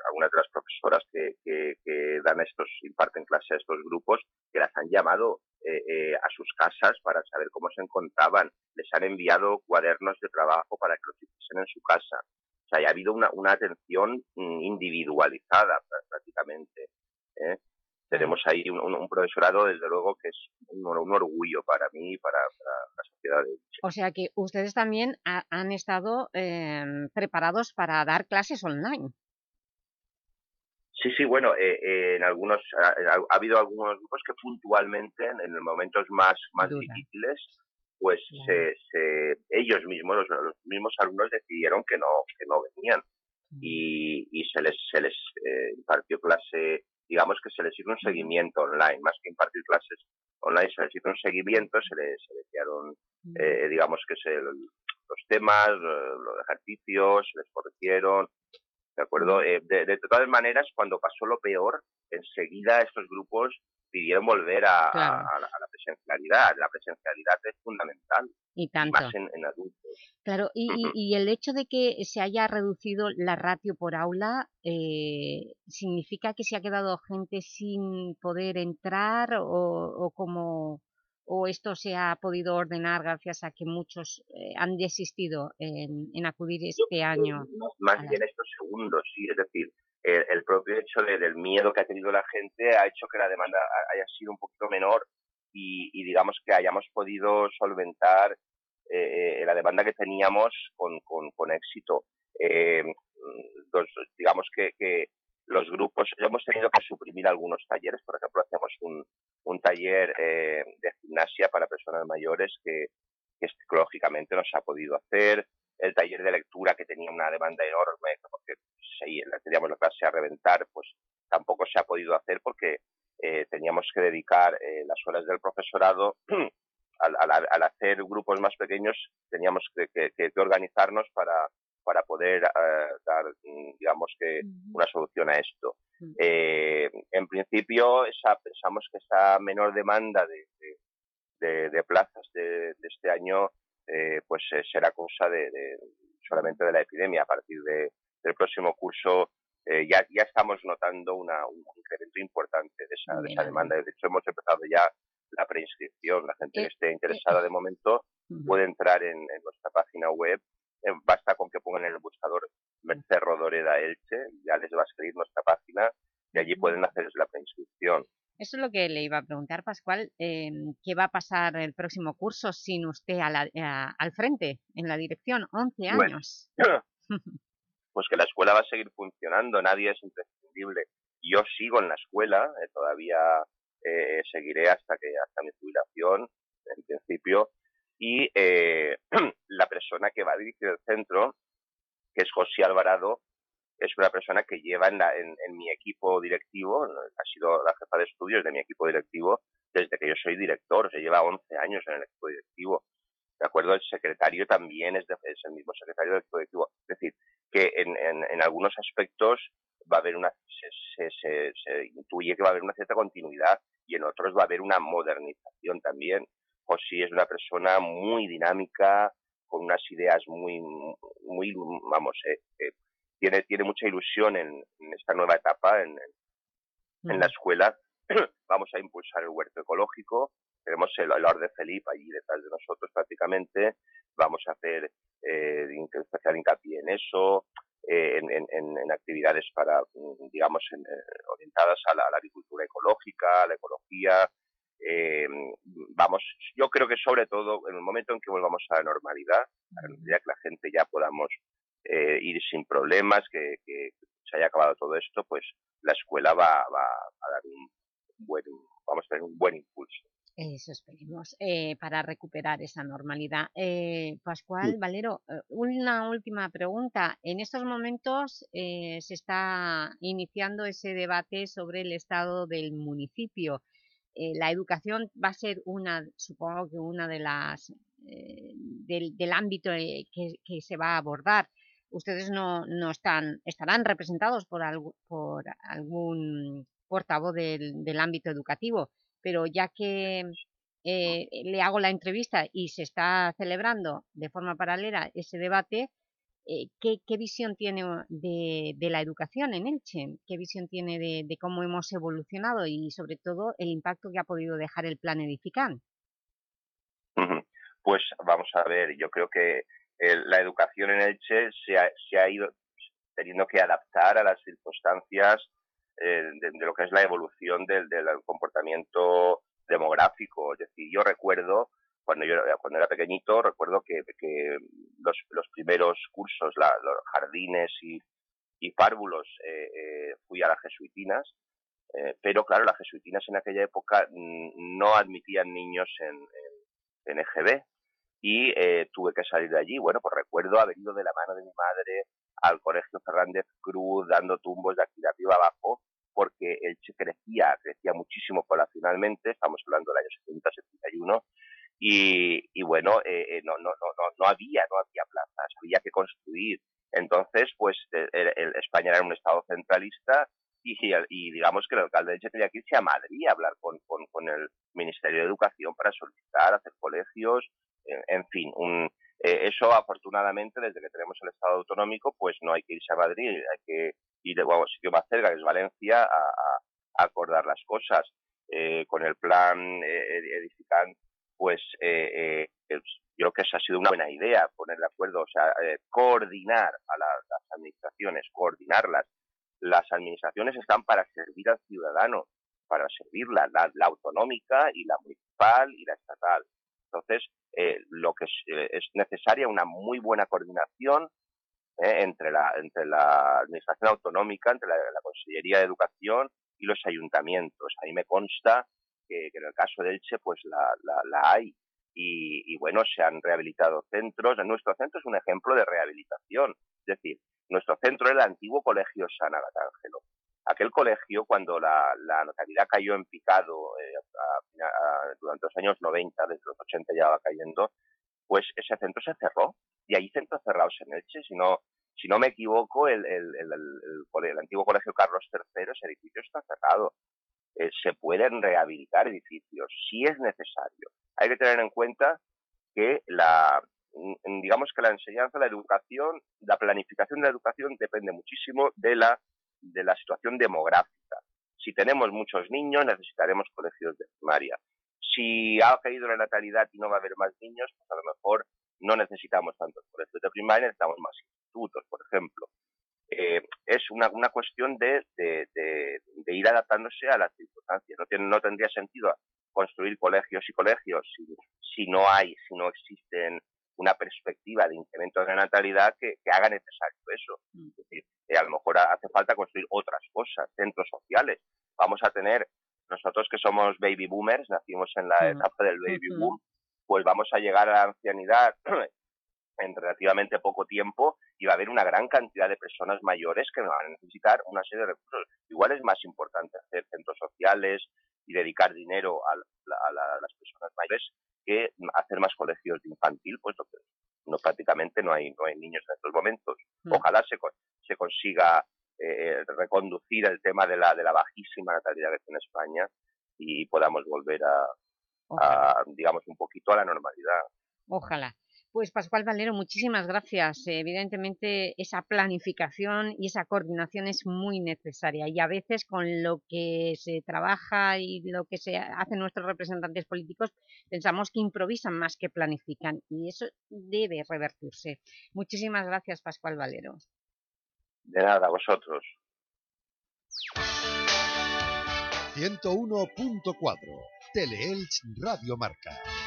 algunas de las profesoras que, que- dan estos, imparten clase a estos grupos, que las han llamado eh, eh, a sus casas para saber cómo se encontraban, les han enviado cuadernos de trabajo para que los hiciesen en su casa. O sea, ha habido una, una atención mm, individualizada pr- prácticamente. ¿eh? Tenemos ahí un, un- un profesorado, desde luego, que es un, un orgullo para mí y para, para la sociedad de. O sea que ustedes también ha- han estado em, preparados para dar clases online. Sí, sí, bueno, eh, eh, en algunos ha, ha- ha habido algunos grupos que puntualmente, en, en los momentos más, más difíciles, pues se, se- ellos mismos, los, los mismos alumnos decidieron que no, que no venían y, y se les, se les eh, impartió clase, digamos que se les hizo un seguimiento online, más que impartir clases online, se les hizo un seguimiento, se les, se les eh, digamos que se, los temas, los ejercicios, se les corrigieron, ¿de acuerdo? Eh, de, de todas maneras, cuando pasó lo peor, enseguida estos grupos pidieron volver a, a- Claro. a la, a la presencialidad. La presencialidad es fundamental, Y tanto. más en, en adultos. Claro, y, el hecho de que se haya reducido la ratio por aula, eh, ¿significa que se ha quedado gente sin poder entrar o, o como o esto se ha podido ordenar gracias a que muchos eh, han desistido en, en acudir este año? Más bien estos segundos, sí, es decir, el, propio hecho de- del miedo que ha tenido la gente ha hecho que la demanda ha- haya sido un poquito menor y, digamos que hayamos podido solventar eh, la demanda que teníamos con, con, éxito. Eh, digamos que, los grupos, hemos tenido que suprimir algunos talleres, por ejemplo, hacemos un, un taller eh, de gimnasia para personas mayores que, que lógicamente no se ha podido hacer, el taller de lectura que tenía una demanda enorme, sí, la- teníamos la clase a reventar, pues tampoco se ha podido hacer porque eh, teníamos que dedicar eh, las horas del profesorado al, al- al hacer grupos más pequeños, teníamos que, que- organizarnos para, para poder eh, dar, mm, digamos que, una solución a esto. Eh, en principio, esa, pensamos que esa menor demanda de, de- de- de plazas de, de este año eh, pues será cosa de, de- solamente de la epidemia. A partir de- del próximo curso eh, ya, ya estamos notando una, un incremento importante de esa, de esa demanda. De hecho, hemos empezado ya la preinscripción. La gente que Eh, esté interesada de momento puede entrar en, en nuestra página web. Eh, basta con que pongan en el buscador Merced Rodoreda Elche, ya les va a escribir nuestra página y allí pueden hacer la preinscripción. Eso es lo que le iba a preguntar, Pascual. eh, ¿Qué va a pasar el próximo curso sin usted a la- a- al frente, en la dirección? 11 Bueno. pues que la escuela va a seguir funcionando, nadie es imprescindible. Yo sigo en la escuela, eh, todavía eh, seguiré hasta que hasta mi jubilación, en principio, y eh, la persona que va a dirigir el centro, que es José Alvarado, es una persona que lleva en, la- en- en mi equipo directivo, ha sido la jefa de estudios de mi equipo directivo desde que yo soy director, se lleva 11 años en el equipo directivo. ¿De acuerdo? El secretario también es, de- es el mismo secretario del directivo. Es decir, que en, en- en algunos aspectos va a haber una, se, se- se- se intuye que va a haber una cierta continuidad y en otros va a haber una modernización también. José es una persona muy dinámica, con unas ideas muy, muy vamos, eh, eh, tiene, tiene mucha ilusión en, en esta nueva etapa en, en- en la escuela. Vamos a impulsar el huerto ecológico, tenemos el, el Felipe allí detrás de nosotros prácticamente, vamos a hacer eh, especial hincapié en eso, eh, en, en- en- en actividades para, mm, digamos, en, eh, orientadas a la, a la agricultura ecológica, a la ecología. eh, vamos, yo creo que sobre todo en el momento en que volvamos a la normalidad, a la normalidad que la gente ya podamos eh, ir sin problemas, que, que se haya acabado todo esto, pues la escuela va, va a dar un buen, vamos a tener un buen impulso. Eso esperemos, eh, para recuperar esa normalidad. Eh, Pascual, Valero, eh, una última pregunta. En estos momentos eh, se está iniciando ese debate sobre el estado del municipio. Eh, la educación va a ser una, supongo que una de las, eh, del, del ámbito que, que se va a abordar. Ustedes no, no están, estarán representados por, por algún portavoz del, del ámbito educativo, pero ya que eh, le hago la entrevista y se está celebrando de forma paralela ese debate, eh, ¿qué, qué visión tiene de, de la educación en Elche? ¿Qué visión tiene de, de cómo hemos evolucionado y sobre todo el impacto que ha podido dejar el plan edificante? Pues vamos a ver, yo creo que eh, la educación en Elche se ha, se ha ido teniendo que adaptar a las circunstancias eh, de, lo que es la evolución del, del comportamiento demográfico. Es decir, yo recuerdo, cuando yo cuando era pequeñito, recuerdo que, que los, los primeros cursos, la- los jardines y, y párvulos, eh, eh, fui a las jesuitinas, eh, pero claro, las jesuitinas en aquella época mm, no admitían niños en, en, en EGB y eh, tuve que salir de allí. Bueno, pues recuerdo haber ido de la mano de mi madre al Colegio Fernández Cruz dando tumbos de aquí de arriba abajo porque Elche crecía, crecía muchísimo poblacionalmente, estamos hablando del año 70, 71, y, y bueno, eh, eh, no, no, no, no, había, no había plazas, había que construir. Entonces, pues eh, el- el- España era un estado centralista y, el- digamos que el alcalde de Elche tenía que irse a Madrid a hablar con, con, con el Ministerio de Educación para solicitar, hacer colegios, en, en fin, un, eh, eso afortunadamente desde que tenemos el Estado autonómico pues no hay que irse a Madrid, hay que ir a un sitio más cerca que es Valencia a, acordar las cosas. Eh, con el plan eh, edificante pues eh, eh, yo creo que esa ha sido una buena idea, poner de acuerdo, o sea, eh, coordinar a la- las administraciones, coordinarlas. Las administraciones están para servir al ciudadano, para servirla, la, la autonómica y la municipal y la estatal. Entonces, eh, lo que es, eh, es necesaria una muy buena coordinación eh, entre, la, entre la administración autonómica, entre la, Consellería de Educación y los ayuntamientos. A mí me consta que, en el caso de Elche pues la, la, hay y, bueno, se han rehabilitado centros. Nuestro centro es un ejemplo de rehabilitación. Es decir, nuestro centro era el antiguo colegio San Agatángelo. Aquel colegio, cuando la, la natalidad cayó en picado eh, a- durante los años 90, desde los 80 ya va cayendo, pues ese centro se cerró. Y hay centros cerrados en Elche. Si no, si no me equivoco, el, el, el, el antiguo colegio Carlos III, ese edificio está cerrado. Eh, se pueden rehabilitar edificios si es necesario. Hay que tener en cuenta que la, mm, digamos que la enseñanza, la educación, la planificación de la educación depende muchísimo de la, de la situación demográfica. Si tenemos muchos niños, necesitaremos colegios de primaria. Si ha caído la natalidad y no va a haber más niños, pues a lo mejor no necesitamos tantos colegios de primaria, necesitamos más institutos, por ejemplo. Eh, es una, una cuestión de, de, de, ir adaptándose a las circunstancias. No, tiene, no tendría sentido construir colegios y colegios si, si no hay, si no existen una perspectiva de incremento de la natalidad que, que haga necesario eso. Es decir, eh, a lo mejor hace falta construir otras cosas, centros sociales. Vamos a tener, nosotros que somos baby boomers, nacimos en la Mm. etapa del baby boom, pues vamos a llegar a la ancianidad en relativamente poco tiempo y va a haber una gran cantidad de personas mayores que van a necesitar una serie de recursos. Igual es más importante hacer centros sociales y dedicar dinero a, la- a la- a las personas mayores que hacer más colegios de infantil, puesto que no prácticamente no hay no hay niños en estos momentos. Mm. Ojalá se, se consiga eh, reconducir el tema de la de la bajísima natalidad que tiene España y podamos volver a, a, digamos un poquito a la normalidad. Ojalá. Pues Pascual Valero, muchísimas gracias. Evidentemente esa planificación y esa coordinación es muy necesaria y a veces con lo que se trabaja y lo que se hacen nuestros representantes políticos pensamos que improvisan más que planifican y eso debe revertirse. Muchísimas gracias Pascual Valero. De nada, a vosotros. 101.4 Teleelch Radio Marca.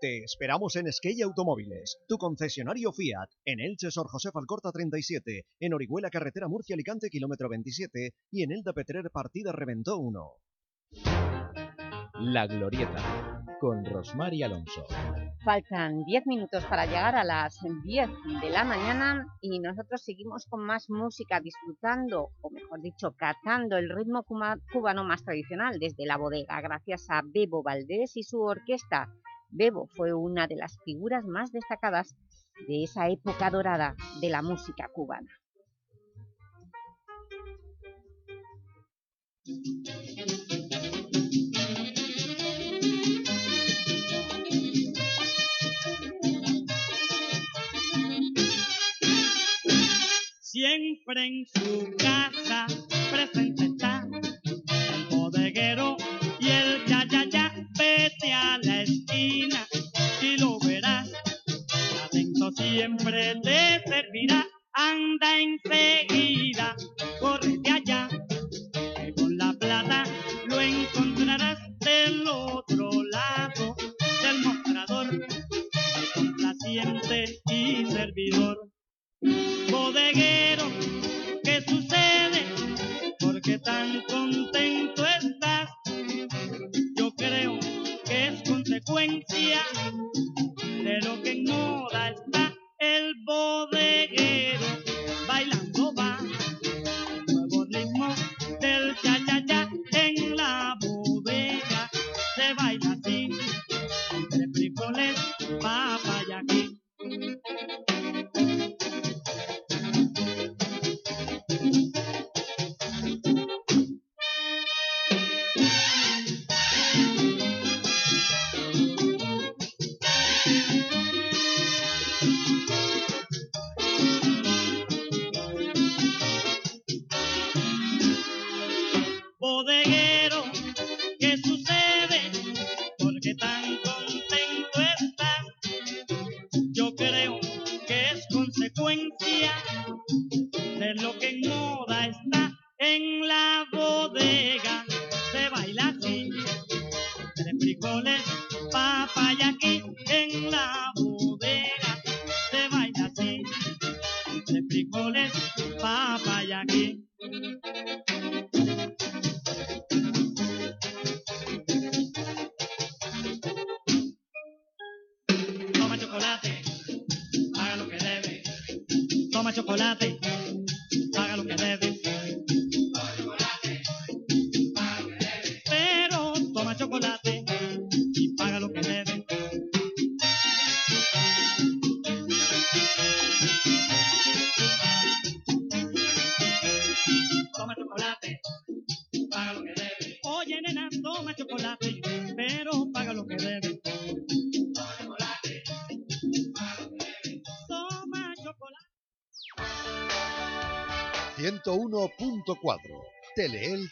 Te esperamos en Skey Automóviles, tu concesionario Fiat, en Elche Sor José Alcorta 37, en Orihuela Carretera Murcia Alicante kilómetro 27 y en Elda Petrer Partida Reventó 1. La Glorieta, con Rosmar y Alonso. Faltan 10 minutos para llegar a las 10 de la mañana y nosotros seguimos con más música, disfrutando, o mejor dicho, catando el ritmo cubano más tradicional desde la bodega, gracias a Bebo Valdés y su orquesta. Bebo fue una de las figuras más destacadas de esa época dorada de la música cubana. Siempre en su casa presente está el bodeguero y el ya ya ya. Vete a la esquina y lo verás. Atento siempre te servirá. Anda enseguida, corre de allá. Que con la plata lo encontrarás del otro lado del mostrador. Complaciente y servidor. Bodeguero, de lo que en moda está el bodeguero.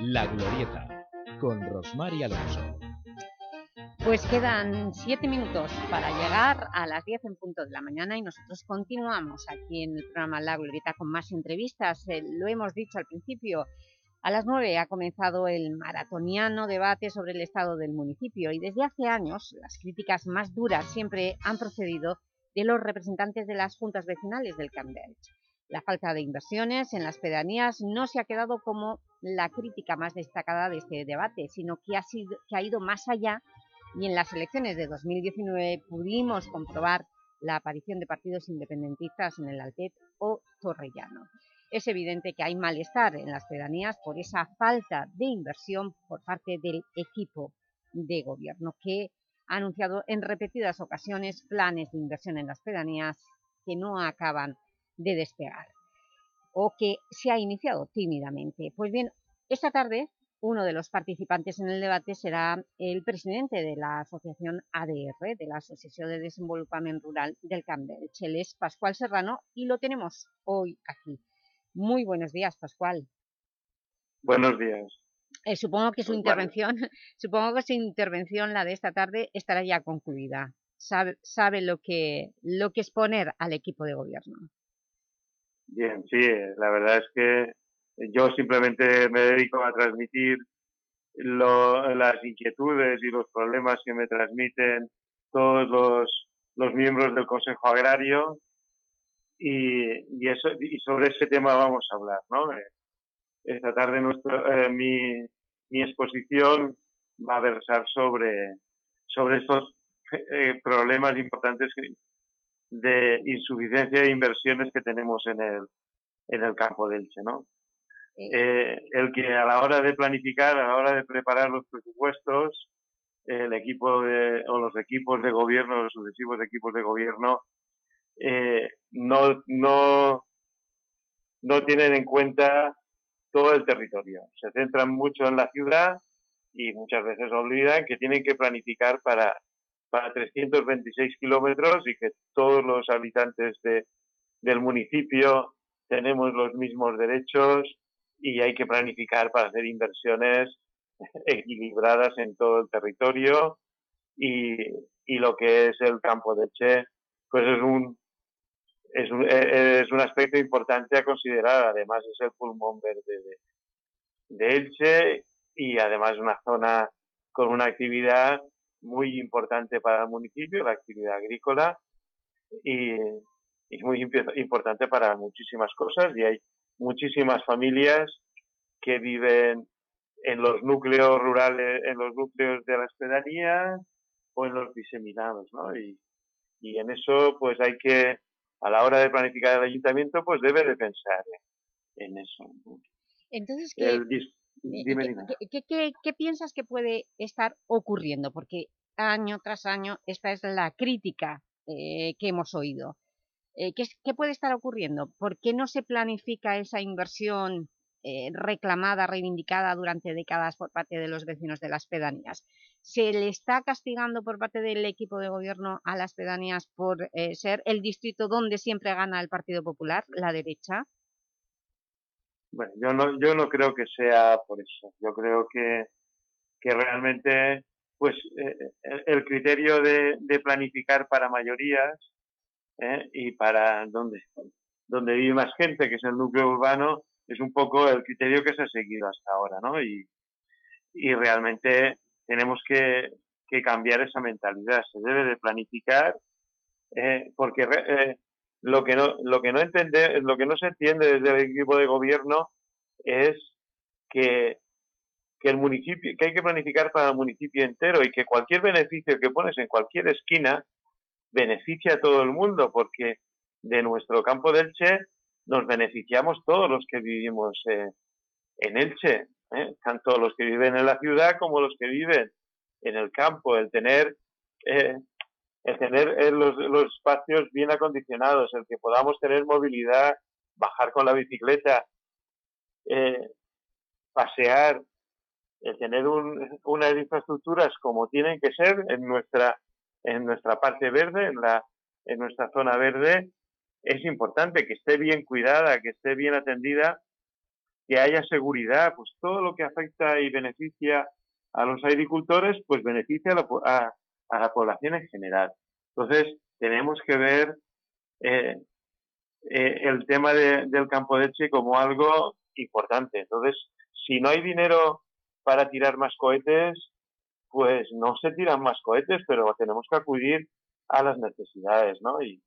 La Glorieta, con Rosmar y Alonso. Pues quedan siete minutos para llegar a las 10 en punto de la mañana y nosotros continuamos aquí en el programa La Glorieta con más entrevistas. Eh, lo hemos dicho al principio, a las 9 ha comenzado el maratoniano debate sobre el estado del municipio y desde hace años las críticas más duras siempre han procedido de los representantes de las juntas vecinales del Camp Delch. La falta de inversiones en las pedanías no se ha quedado como la crítica más destacada de este debate, sino que ha, sido, que ha ido más allá y en las elecciones de 2019 pudimos comprobar la aparición de partidos independentistas en el Altet o Torrellano. Es evidente que hay malestar en las pedanías por esa falta de inversión por parte del equipo de gobierno que ha anunciado en repetidas ocasiones planes de inversión en las pedanías que no acaban de despegar o que se ha iniciado tímidamente. Pues bien, esta tarde uno de los participantes en el debate será el presidente de la asociación ADR, de la Asociación de Desenvolupament Rural del Camp Delch. Él es Pascual Serrano y lo tenemos hoy aquí. Muy buenos días, Pascual. Buenos días. Eh, supongo que su Pues vale. intervención, supongo que su intervención, la de esta tarde, estará ya concluida. Sabe, sabe lo que lo que exponer al equipo de gobierno. Bien, sí, la verdad es que yo simplemente me dedico a transmitir lo- las inquietudes y los problemas que me transmiten todos los, los miembros del Consejo Agrario y, y eso y sobre ese tema vamos a hablar, ¿no? Eh, Esta tarde nuestro, eh, mi, mi exposición va a versar sobre, sobre estos eh, problemas importantes que- de insuficiencia de inversiones que tenemos en el, en el campo de Elche, ¿no? Eh, el que a la hora de planificar, a la hora de preparar los presupuestos, el equipo de, o los equipos de gobierno, los sucesivos equipos de gobierno, eh, no, no, no tienen en cuenta todo el territorio. Se centran mucho en la ciudad y muchas veces olvidan que tienen que planificar para, para 326 kilómetros y que todos los habitantes de, del municipio tenemos los mismos derechos y hay que planificar para hacer inversiones equilibradas en todo el territorio y, y lo que es el campo de Che, pues es un, es un, eh, es un aspecto importante a considerar. Además es el pulmón verde de, de Elche y además una zona con una actividad muy importante para el municipio, la actividad agrícola, y es muy imp- importante para muchísimas cosas y hay muchísimas familias que viven en los núcleos rurales, en los núcleos de las pedanías o en los diseminados, ¿no? Y, y en eso, pues hay que, a la hora de planificar el ayuntamiento, pues debe de pensar en eso. Entonces, ¿qué, El dime, qué- dime. qué- qué- qué- qué piensas que puede estar ocurriendo? Porque año tras año esta es la crítica eh, que hemos oído. Eh, ¿qué, qué puede estar ocurriendo? ¿Por qué no se planifica esa inversión eh, reclamada, reivindicada durante décadas por parte de los vecinos de las pedanías? ¿Se le está castigando por parte del equipo de gobierno a las pedanías por eh, ser el distrito donde siempre gana el Partido Popular, la derecha? Bueno, yo no, yo no creo que sea por eso. Yo creo que, que realmente, pues, eh, el, el criterio de, de planificar para mayorías ¿eh? y para donde, donde vive más gente, que es el núcleo urbano, es un poco el criterio que se ha seguido hasta ahora, ¿no? Y, y realmente tenemos que, que cambiar esa mentalidad. Se debe de planificar eh, porque re- eh, lo que no lo que no entiende lo que no se entiende desde el equipo de gobierno es que que el municipio que hay que planificar para el municipio entero y que cualquier beneficio que pones en cualquier esquina beneficia a todo el mundo porque de nuestro campo de Elche nos beneficiamos todos los que vivimos eh, en Elche ¿eh? tanto los que viven en la ciudad como los que viven en el campo el tener eh, el tener eh, los, los espacios bien acondicionados, el que podamos tener movilidad, bajar con la bicicleta, eh, pasear, el tener un- unas infraestructuras como tienen que ser en nuestra en nuestra parte verde, en la en nuestra zona verde, es importante que esté bien cuidada, que esté bien atendida, que haya seguridad, pues todo lo que afecta y beneficia a los agricultores, pues beneficia a la, a- a la población en general. Entonces, tenemos que ver eh, eh, el tema de- del campo de Elche como algo importante. Entonces, si no hay dinero para tirar más cohetes, pues no se tiran más cohetes, pero tenemos que acudir a las necesidades, ¿no? Y,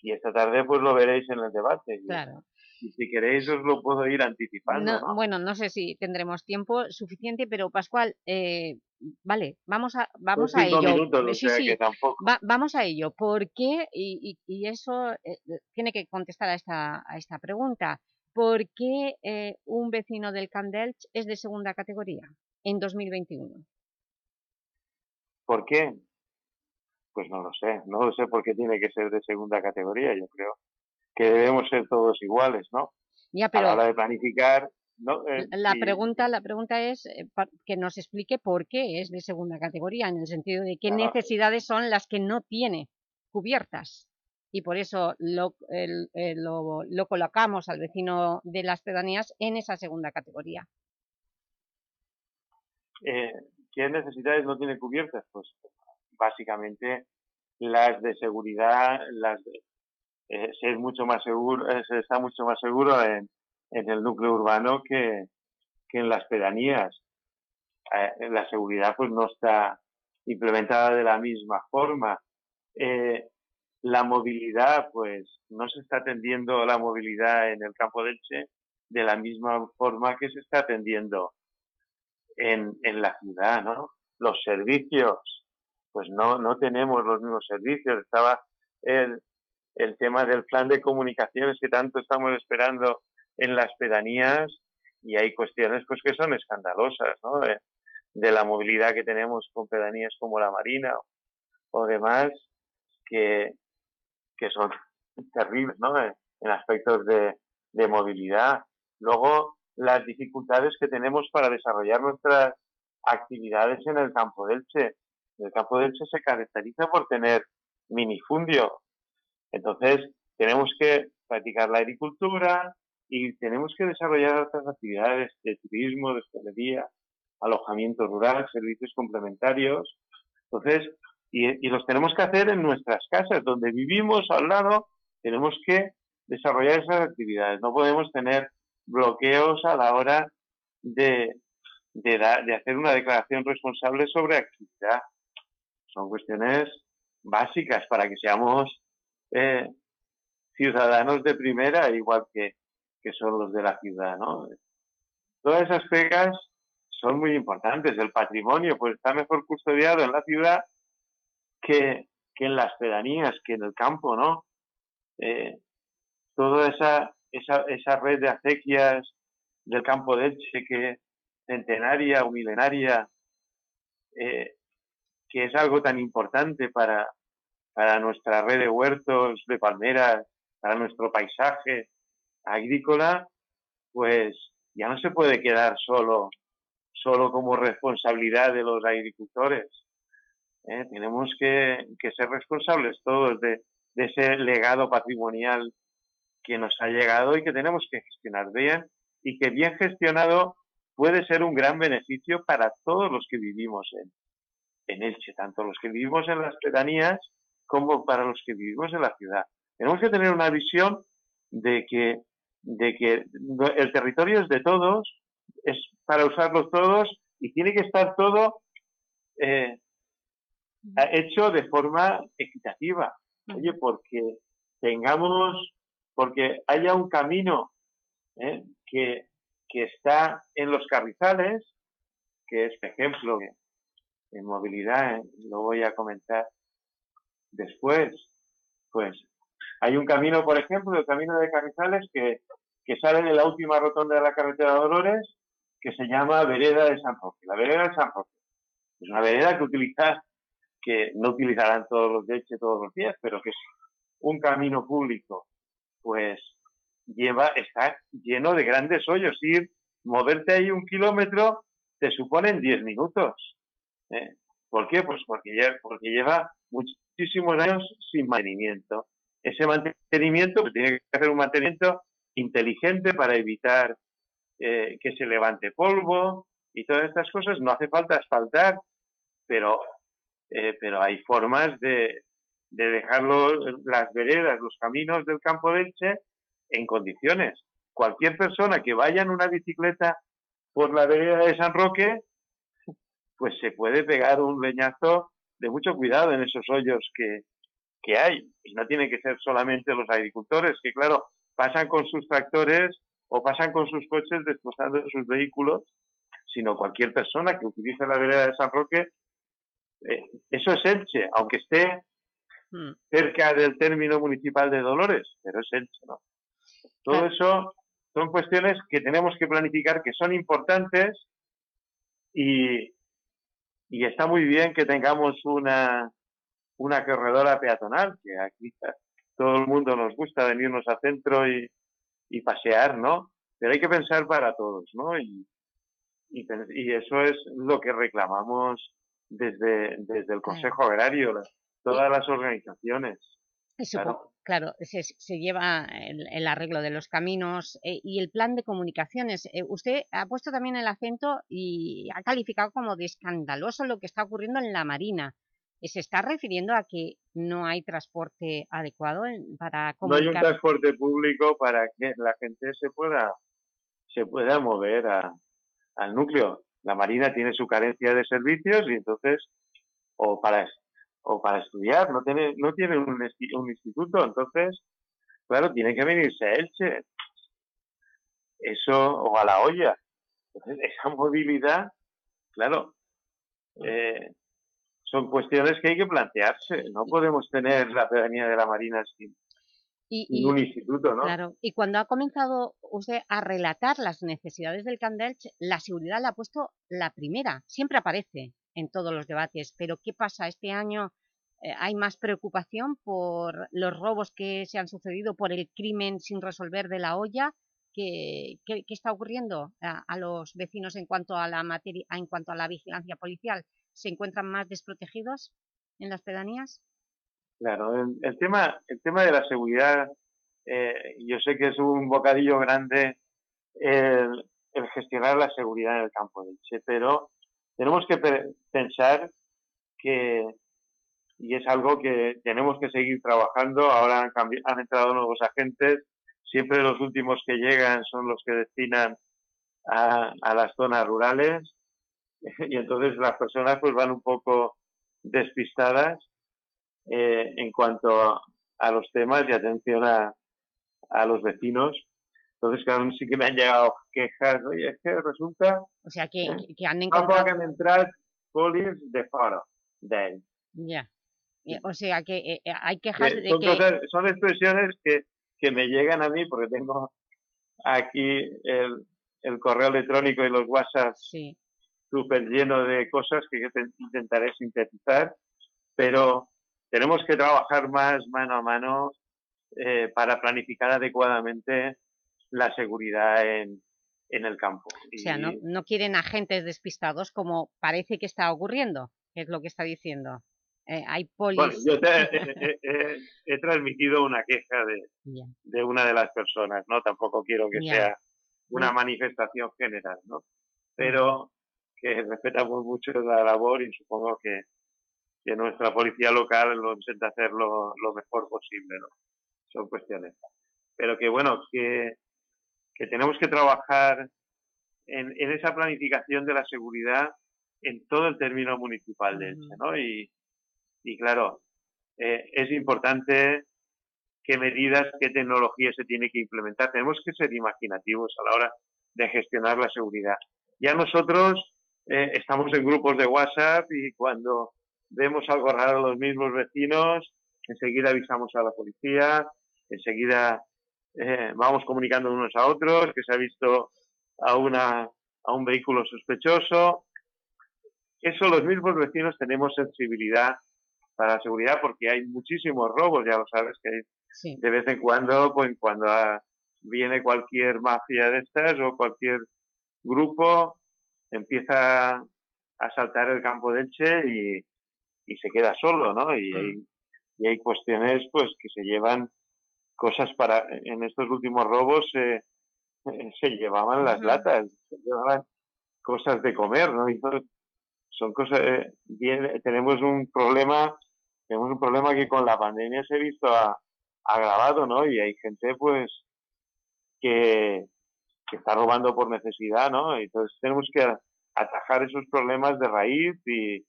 y esta tarde pues lo veréis en el debate. Claro. Y si queréis os lo puedo ir anticipando, No, ¿no? Bueno, no sé si tendremos tiempo suficiente, pero Pascual, eh, vale, vamos a, vamos a ello. minutos, Sí, sí, que va- vamos a ello. ¿Por qué? Y, y- y eso eh, tiene que contestar a esta, a esta pregunta. ¿Por qué eh, un vecino del Candelch es de segunda categoría en 2021? ¿Por qué? Pues no lo sé, no lo sé por qué tiene que ser de segunda categoría, yo creo que debemos ser todos iguales, ¿no? Ya, A la hora de planificar, ¿no? Eh, la y- pregunta, la pregunta es eh, que nos explique por qué es de segunda categoría, en el sentido de qué Claro. necesidades son las que no tiene cubiertas. Y por eso lo, el- el- lo, lo colocamos al vecino de las pedanías en esa segunda categoría. Eh, ¿Qué necesidades no tiene cubiertas? Pues básicamente las de seguridad, las de, eh, se es mucho más seguro, eh, se está mucho más seguro en, en el núcleo urbano que, que en las pedanías. Eh, la seguridad pues no está implementada de la misma forma. Eh, la movilidad, pues no se está atendiendo la movilidad en el campo de Elche de la misma forma que se está atendiendo en, en la ciudad, ¿no? Los servicios, pues no, no tenemos los mismos servicios. Estaba el, el tema del plan de comunicaciones que tanto estamos esperando en las pedanías y hay cuestiones pues que son escandalosas, ¿no? De, la movilidad que tenemos con pedanías como la Marina o, demás que, que son terribles, ¿no? En, aspectos de, de movilidad. Luego, las dificultades que tenemos para desarrollar nuestras actividades en el campo de Elche. El campo de Elche se caracteriza por tener minifundio. Entonces, tenemos que practicar la agricultura y tenemos que desarrollar otras actividades de turismo, de hostelería, alojamiento rural, servicios complementarios. Entonces, y, los tenemos que hacer en nuestras casas, donde vivimos al lado, tenemos que desarrollar esas actividades. No podemos tener bloqueos a la hora de, de, de hacer una declaración responsable sobre actividad. Son cuestiones básicas para que seamos eh, ciudadanos de primera, igual que, que son los de la ciudad, ¿no? Todas esas pegas son muy importantes. El patrimonio, pues está mejor custodiado en la ciudad que, que en las pedanías, que en el campo, ¿no? Eh, toda esa, esa, esa red de acequias del campo de Elche que centenaria o milenaria, eh, que es algo tan importante para, para nuestra red de huertos, de palmeras, para nuestro paisaje agrícola, pues ya no se puede quedar solo, solo como responsabilidad de los agricultores. ¿eh? Tenemos que, ser responsables todos de, de ese legado patrimonial que nos ha llegado y que tenemos que gestionar bien y que bien gestionado puede ser un gran beneficio para todos los que vivimos en, en Elche, tanto los que vivimos en las pedanías como para los que vivimos en la ciudad. Tenemos que tener una visión de que, de que el territorio es de todos, es para usarlo todos y tiene que estar todo eh, hecho de forma equitativa. Oye, porque tengamos, porque haya un camino ¿eh? que, que está en los carrizales, que es, por ejemplo, en movilidad, ¿eh? lo voy a comentar después, pues hay un camino, por ejemplo, el camino de Carrizales que, que sale de la última rotonda de la carretera de Dolores, que se llama Vereda de San Roque. La Vereda de San Roque es una vereda que utiliza, que no utilizarán todos los de todos los días, pero que es un camino público, pues lleva, está lleno de grandes hoyos. Ir, moverte ahí un kilómetro te suponen 10 minutos. ¿eh? ¿Por qué? Pues porque porque lleva muchísimos años sin mantenimiento. Ese mantenimiento pues, tiene que hacer un mantenimiento inteligente para evitar eh, que se levante polvo y todas estas cosas. No hace falta asfaltar, pero, eh, pero hay formas de, de dejarlo, las veredas, los caminos del campo de Elche en condiciones. Cualquier persona que vaya en una bicicleta por la vereda de San Roque, pues se puede pegar un leñazo de mucho cuidado en esos hoyos que, que hay. Y no tiene que ser solamente los agricultores, que claro, pasan con sus tractores o pasan con sus coches destrozando sus vehículos, sino cualquier persona que utilice la vereda de San Roque. Eh, eso es Elche, aunque esté cerca del término municipal de Dolores, pero es Elche, ¿no? Todo eso son cuestiones que tenemos que planificar, que son importantes y, y está muy bien que tengamos una, una corredora peatonal, que aquí todo el mundo nos gusta venirnos al centro y, y pasear, ¿no? Pero hay que pensar para todos, ¿no? Y, y, y eso es lo que reclamamos desde, desde el Consejo Agrario, todas las organizaciones. Y supo- claro, se, se lleva el, el arreglo de los caminos eh, y el plan de comunicaciones. Eh, usted ha puesto también el acento y ha calificado como de escandaloso lo que está ocurriendo en la Marina. Eh, ¿Se está refiriendo a que no hay transporte adecuado en- para No hay un comunicar? transporte público para que la gente se pueda, se pueda mover a- al núcleo. La Marina tiene su carencia de servicios y entonces, o para, o para estudiar, no tiene, no tiene un, un instituto, entonces, claro, tiene que venirse a Elche. Eso, o a la olla. Entonces, esa movilidad, claro, eh, son cuestiones que hay que plantearse. No podemos tener la pedanía de la Marina sin, Y, sin y- un instituto, ¿no? Claro, y cuando ha comenzado usted a relatar las necesidades del Candelch, la seguridad la ha puesto la primera, siempre aparece en todos los debates, pero ¿qué pasa este año? Eh, ¿Hay más preocupación por los robos que se han sucedido, por el crimen sin resolver de la olla? ¿Qué, está ocurriendo a, los vecinos en cuanto a la materia, en cuanto a la vigilancia policial? ¿Se encuentran más desprotegidos en las pedanías? Claro, el, el tema, el tema de la seguridad, eh, yo sé que es un bocadillo grande el, el gestionar la seguridad en el campo de Elche, pero tenemos que pe- pensar que, y es algo que tenemos que seguir trabajando, ahora han, entrado nuevos agentes, siempre los últimos que llegan son los que destinan a, a las zonas rurales, y entonces las personas pues van un poco despistadas eh, en cuanto a, a los temas y atención a, a los vecinos. Entonces, claro, sí que me han llegado quejas, oye, es que resulta O sea, que, que- que han encontrado... han entrat polis de fora d'ell. Ya. Eh, O sea, que eh, eh, hay quejas Que de son, que... cosas- son expresiones que, que me llegan a mí porque tengo aquí el, el correo electrónico y los WhatsApp Sí. súper lleno de cosas que te- intentaré sintetizar, pero tenemos que trabajar más mano a mano eh, para planificar adecuadamente la seguridad en, en el campo. O sea, no, no quieren agentes despistados como parece que está ocurriendo, que es lo que está diciendo. Eh, hay polis... Bueno, yo te- he, he- he- he transmitido una queja de, Ya. de una de las personas, ¿no? Tampoco quiero que Ya. sea una Mm. manifestación general, ¿no? Pero que respetamos mucho la labor y supongo que, que nuestra policía local lo intenta hacer lo, lo mejor posible, ¿no? Son cuestiones. Pero que bueno, que, que tenemos que trabajar en, en esa planificación de la seguridad en todo el término municipal de Elche, ¿no? Y, y claro, eh, es importante qué medidas, qué tecnología se tiene que implementar. Tenemos que ser imaginativos a la hora de gestionar la seguridad. Ya nosotros eh, estamos en grupos de WhatsApp y cuando vemos algo raro los mismos vecinos, enseguida avisamos a la policía, enseguida eh, vamos comunicando unos a otros que se ha visto a, una, a un vehículo sospechoso. Eso los mismos vecinos tenemos sensibilidad para la seguridad porque hay muchísimos robos, ya lo sabes que hay Sí. de vez en cuando, pues cuando ah, viene cualquier mafia de estas o cualquier grupo, empieza a saltar el campo de Elche y, y se queda solo, ¿no? Y y hay cuestiones pues que se llevan cosas para, en estos últimos robos eh, eh, se llevaban las latas, se llevaban cosas de comer, ¿no? Y son- cosas, eh, bien- tenemos un problema, tenemos un problema que con la pandemia se ha visto a- agravado, ¿no? Y hay gente, pues, que, que está robando por necesidad, ¿no? Entonces tenemos que atajar esos problemas de raíz y,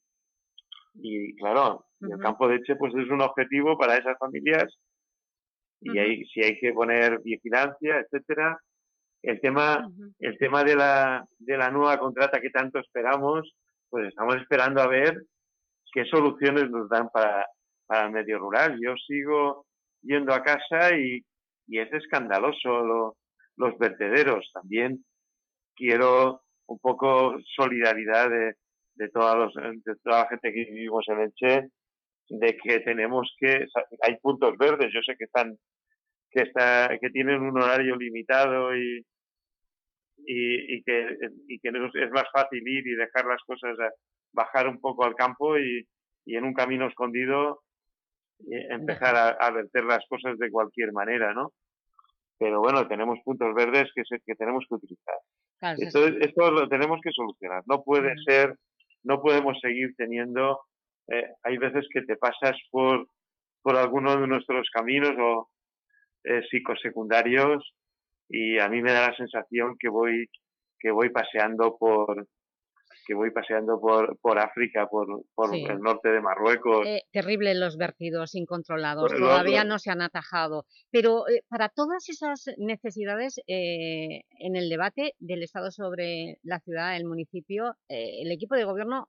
y claro, el campo de Eche, pues es un objetivo para esas familias y Ujú. hay, si hay que poner vigilancia, etcétera. El tema, el tema de la, de la nueva contrata que tanto esperamos, pues estamos esperando a ver qué soluciones nos dan para, para el medio rural. Yo sigo yendo a casa y, y es escandaloso lo- los vertederos. También quiero un poco solidaridad de, de, todos los, de toda la gente que vivimos en Elche, de que tenemos que, hay puntos verdes, yo sé que están, que está, que tienen un horario limitado y, y, y que, y que es más fácil ir y dejar las cosas, a- bajar un poco al campo y, y en un camino escondido eh, empezar a, a verter las cosas de cualquier manera, ¿no? Pero bueno, tenemos puntos verdes que, se- que tenemos que utilizar. Claro, Esto, esto lo tenemos que solucionar. No puede ser, no podemos seguir teniendo. eh, hay veces que te pasas por, por alguno de nuestros caminos o eh, psicosecundarios y a mí me da la sensación que voy que voy paseando por que voy paseando por, por África, por, por Sí. el norte de Marruecos. Eh, terrible los vertidos incontrolados, todavía no se han atajado. Pero eh, para todas esas necesidades, eh, en el debate del Estado sobre la ciudad, el municipio, eh, el equipo de gobierno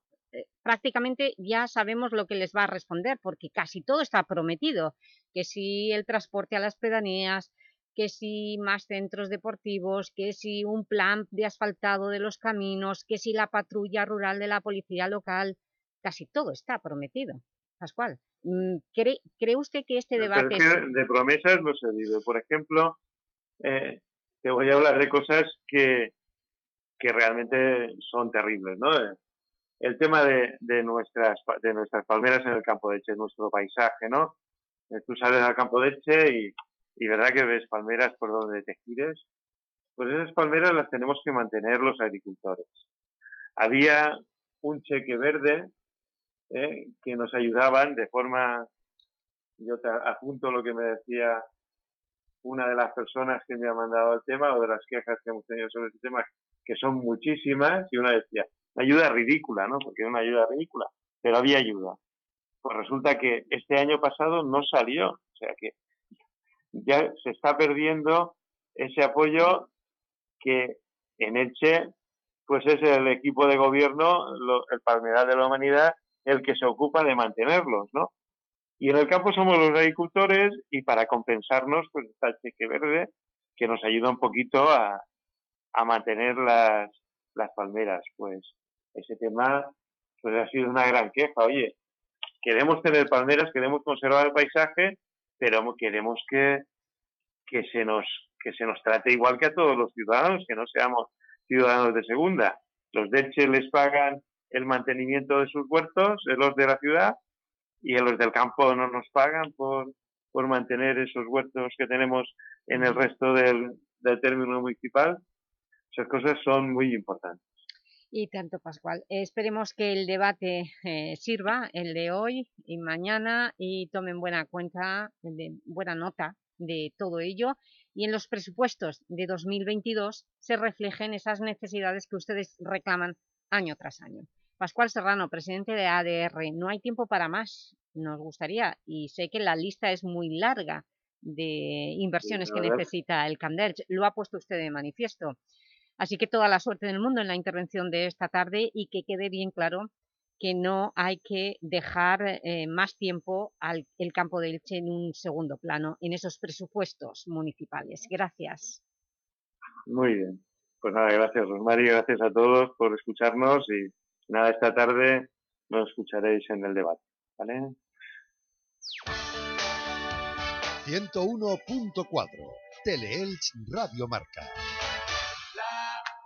prácticamente ya sabemos lo que les va a responder, porque casi todo está prometido, que si el transporte a las pedanías, que si más centros deportivos, que si un plan de asfaltado de los caminos, que si la patrulla rural de la policía local, casi todo está prometido. Pascual, mm, ¿cree, cree usted que este debate... es que de promesas no se vive. Por ejemplo, eh, te voy a hablar de cosas que, que realmente son terribles, ¿no? El tema de, de nuestras de nuestras palmeras en el campo de Eche, nuestro paisaje, ¿no? Eh, Tú sales al campo de Eche y, y verdad que ves palmeras por donde te gires. Pues esas palmeras las tenemos que mantener los agricultores. Había un cheque verde eh, que nos ayudaban de forma yo te adjunto lo que me decía una de las personas que me ha mandado el tema o de las quejas que hemos tenido sobre este tema, que son muchísimas, y una decía, una ayuda ridícula, ¿no? Porque es una ayuda ridícula, pero había ayuda. Pues resulta que este año pasado no salió, o sea que ya se está perdiendo ese apoyo que en Elche, pues es el equipo de gobierno, lo- el Palmeral de la Humanidad, el que se ocupa de mantenerlos, ¿no? Y en el campo somos los agricultores y para compensarnos, pues está el cheque verde que nos ayuda un poquito a, a mantener las, las palmeras. Pues ese tema pues ha sido una gran queja. Oye, queremos tener palmeras, queremos conservar el paisaje, pero queremos que, que se nos que se nos trate igual que a todos los ciudadanos, que no seamos ciudadanos de segunda. Los de les pagan el mantenimiento de sus huertos, los de la ciudad, y los del campo no nos pagan por, por mantener esos huertos que tenemos en el resto del término municipal. Esas cosas son muy importantes. Y tanto, Pascual. Esperemos que el debate eh, sirva, el de hoy y mañana, y tomen buena cuenta, de, buena nota de todo ello, y en los presupuestos de 2022 se reflejen esas necesidades que ustedes reclaman año tras año. Pascual Serrano, presidente de ADR, no hay tiempo para más, nos gustaría, y sé que la lista es muy larga de inversiones que necesita el Candelch, lo ha puesto usted de manifiesto. Así que toda la suerte del mundo en la intervención de esta tarde y que quede bien claro que no hay que dejar eh, más tiempo al el campo de Elche en un segundo plano en esos presupuestos municipales. Gracias. Muy bien. Pues nada, gracias Rosmary, gracias a todos por escucharnos y nada, esta tarde nos escucharéis en el debate. ¿Vale? 101.4 Teleelch Radio Marca.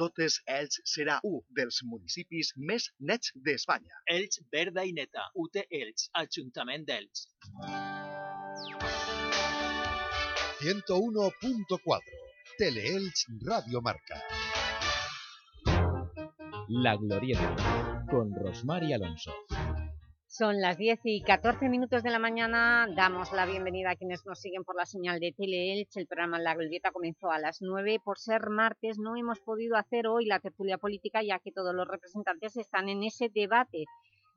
totes, Elx serà un dels municipis més nets d'Espanya. Elx Verda i Neta, UT Elx, Ajuntament d'Elx. 101.4 Teleelch Radio Marca. La Glorieta, con Rosmar y Alonso. Son las 10 y 14 minutos de la mañana. Damos la bienvenida a quienes nos siguen por la señal de Teleelch. El programa La Glorieta comenzó a las 9. Por ser martes no hemos podido hacer hoy la tertulia política ya que todos los representantes están en ese debate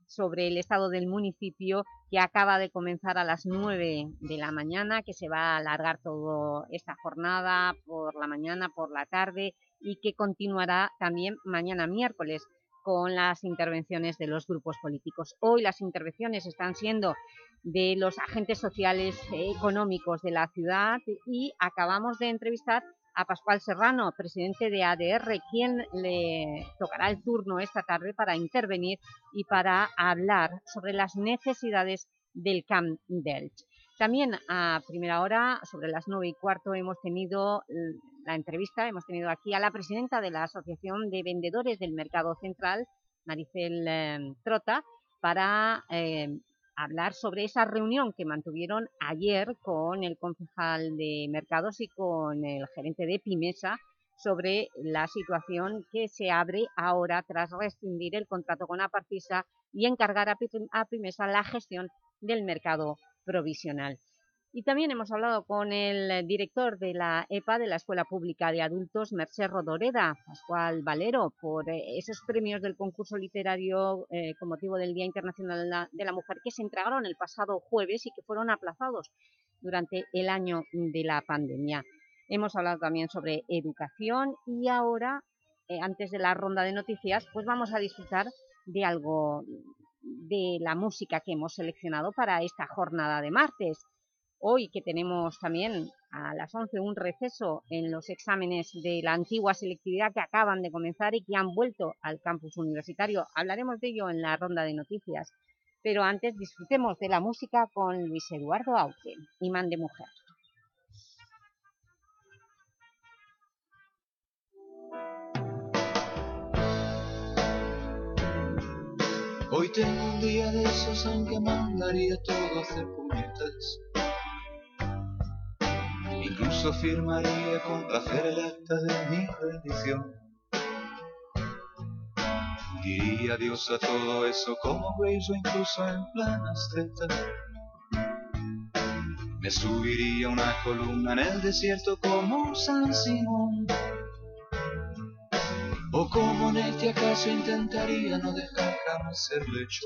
sobre el estado del municipio que acaba de comenzar a las 9 de la mañana, que se va a alargar toda esta jornada por la mañana, por la tarde y que continuará también mañana miércoles con las intervenciones de los grupos políticos. Hoy las intervenciones están siendo de los agentes sociales e económicos de la ciudad y acabamos de entrevistar a Pascual Serrano, presidente de ADR, quien le tocará el turno esta tarde para intervenir y para hablar sobre las necesidades del Camp. También a primera hora, sobre las nueve y cuarto, hemos tenido la entrevista, hemos tenido aquí a la presidenta de la Asociación de Vendedores del Mercado Central, Maricel eh, Trota, para eh, hablar sobre esa reunión que mantuvieron ayer con el concejal de Mercados y con el gerente de Pimesa sobre la situación que se abre ahora tras rescindir el contrato con Apartisa y encargar a Pimesa la gestión del mercado provisional. Y también hemos hablado con el director de la EPA, de la Escuela Pública de Adultos, Merced Rodoreda, Pascual Valero, por eh, esos premios del concurso literario eh, con motivo del Día Internacional de la Mujer que se entregaron el pasado jueves y que fueron aplazados durante el año de la pandemia. Hemos hablado también sobre educación y ahora, eh, antes de la ronda de noticias, pues vamos a disfrutar de algo de la música que hemos seleccionado para esta jornada de martes. Hoy que tenemos también a las 11 un receso en los exámenes de la antigua selectividad que acaban de comenzar y que han vuelto al campus universitario. Hablaremos de ello en la ronda de noticias. Pero antes disfrutemos de la música con Luis Eduardo Auque, imán de mujer. Hoy tengo un día de esos en que mandaría todo a hacer puñetas Incluso firmaría con placer el acta de mi rendición. Diría adiós a todo eso como Grace o incluso en plan azteta. Me subiría una columna en el desierto como San Simón. O como Neti acaso intentaría no dejar jamás el lecho.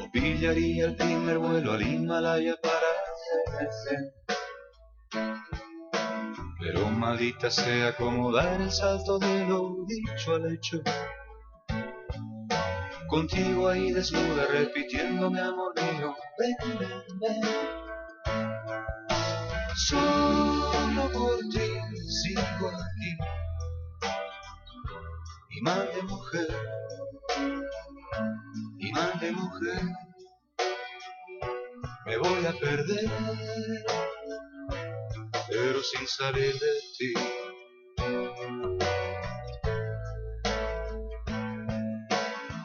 O pillaría el primer vuelo al Himalaya para pero maldita sea como dar el salto de lo dicho al hecho. Contigo ahí desnuda repitiéndome amor mío, ven, ven, ven. Solo por ti sigo aquí. Imán de mujer, imán de mujer me voy a perder, pero sin salir de ti.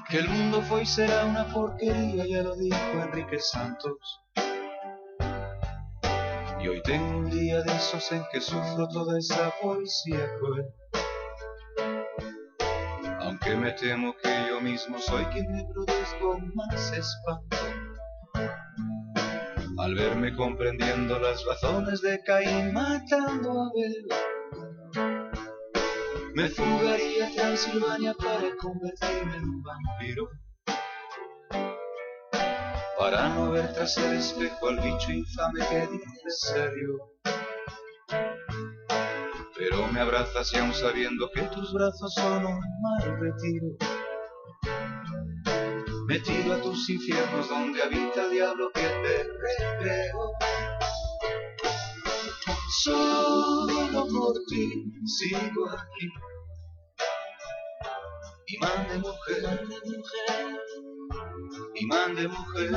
Que el mundo fue y será una porquería, ya lo dijo Enrique Santos. Y hoy tengo un día de esos en que sufro toda esa poesía cruel. Me temo que yo mismo soy quien me produzco más espanto al verme comprendiendo las razones de Caín matando a Abel. Me fugaría a Transilvania para convertirme en un vampiro. Para no ver tras el espejo al bicho infame que dice serio. Pero me abrazas y aún sabiendo que tus brazos son un mal retiro metido a tus infiernos donde habita el diablo que te recreo. Solo por ti sigo aquí. Imán de mujer, imán de mujer,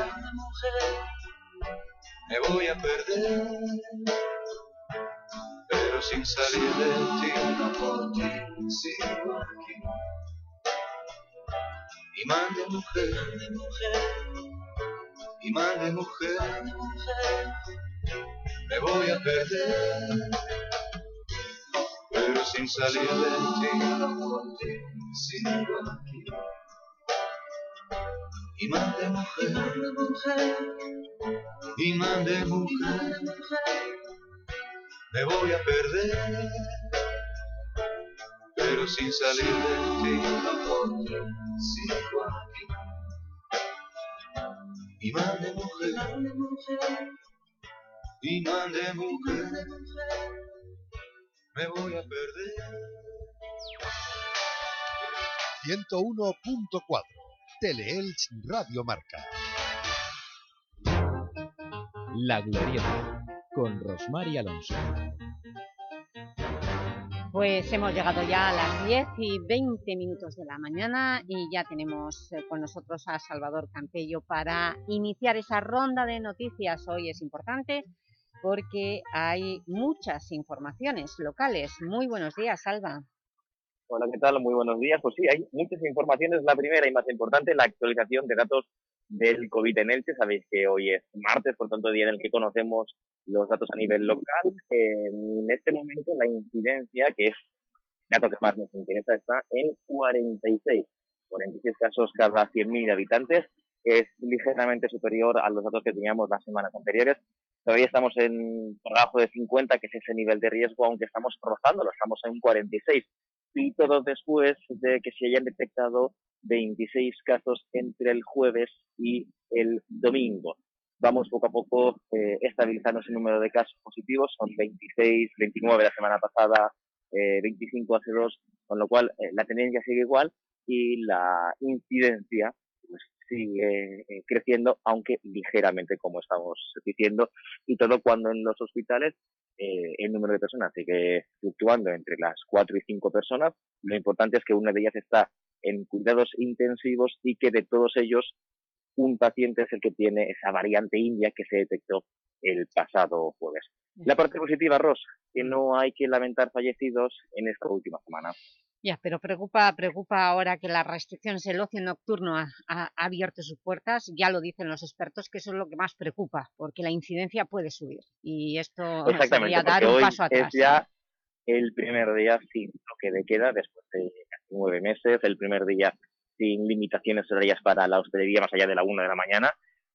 me voy a perder, sin salir de ti, no por ti sigo aquí. Imán de mujer, de mujer, imán de mujer, de mujer, me voy a perder, pero sin salir de ti, no ti, sigo aquí. Imán de mujer, de mujer, imán de mujer, me voy a perder, pero sin salir de ti, otro, sigo aquí. Imán de mujer, imán de mujer, me voy a perder. 101.4 Teleelch Radio Marca. La Glorieta con Rosmar y Alonso. Pues hemos llegado ya a las 10 y 20 minutos de la mañana y ya tenemos eh, con nosotros a Salvador Campello para iniciar esa ronda de noticias. Hoy es importante porque hay muchas informaciones locales. Muy buenos días, Salva. Hola, ¿qué tal? Muy buenos días. Pues sí, hay muchas informaciones. La primera y más importante, la actualización de datos del COVID en Elche. Sabéis que hoy es martes, por tanto, día en el que conocemos los datos a nivel local. En este momento, la incidencia, que es el dato que más nos interesa, está en 46. 46 casos cada 100.000 habitantes. Es ligeramente superior a los datos que teníamos las semanas anteriores. Todavía estamos en por debajo de 50, que es ese nivel de riesgo, aunque estamos rozándolo, estamos en 46 y todo después de que se hayan detectado 26 casos entre el jueves y el domingo. Vamos poco a poco eh, estabilizando ese número de casos positivos, son 26, 29 la semana pasada, eh, 25 hace dos, con lo cual eh, la tendencia sigue igual y la incidencia pues, sigue eh, creciendo, aunque ligeramente, como estamos diciendo, y todo cuando en los hospitales eh, el número de personas sigue fluctuando entre las 4 y 5 personas. Lo importante es que una de ellas está en cuidados intensivos y que de todos ellos un paciente es el que tiene esa variante india que se detectó el pasado jueves. La parte positiva, Ross, que no hay que lamentar fallecidos en esta última semana. Ya, pero preocupa, preocupa ahora que las restricciones, el ocio nocturno ha, ha- ha abierto sus puertas, ya lo dicen los expertos, que eso es lo que más preocupa, porque la incidencia puede subir y esto sería dar un paso atrás. es ya el primer día sin toque de queda después de casi nueve meses, el primer día sin limitaciones horarias para la hostelería más allá de la una de la mañana,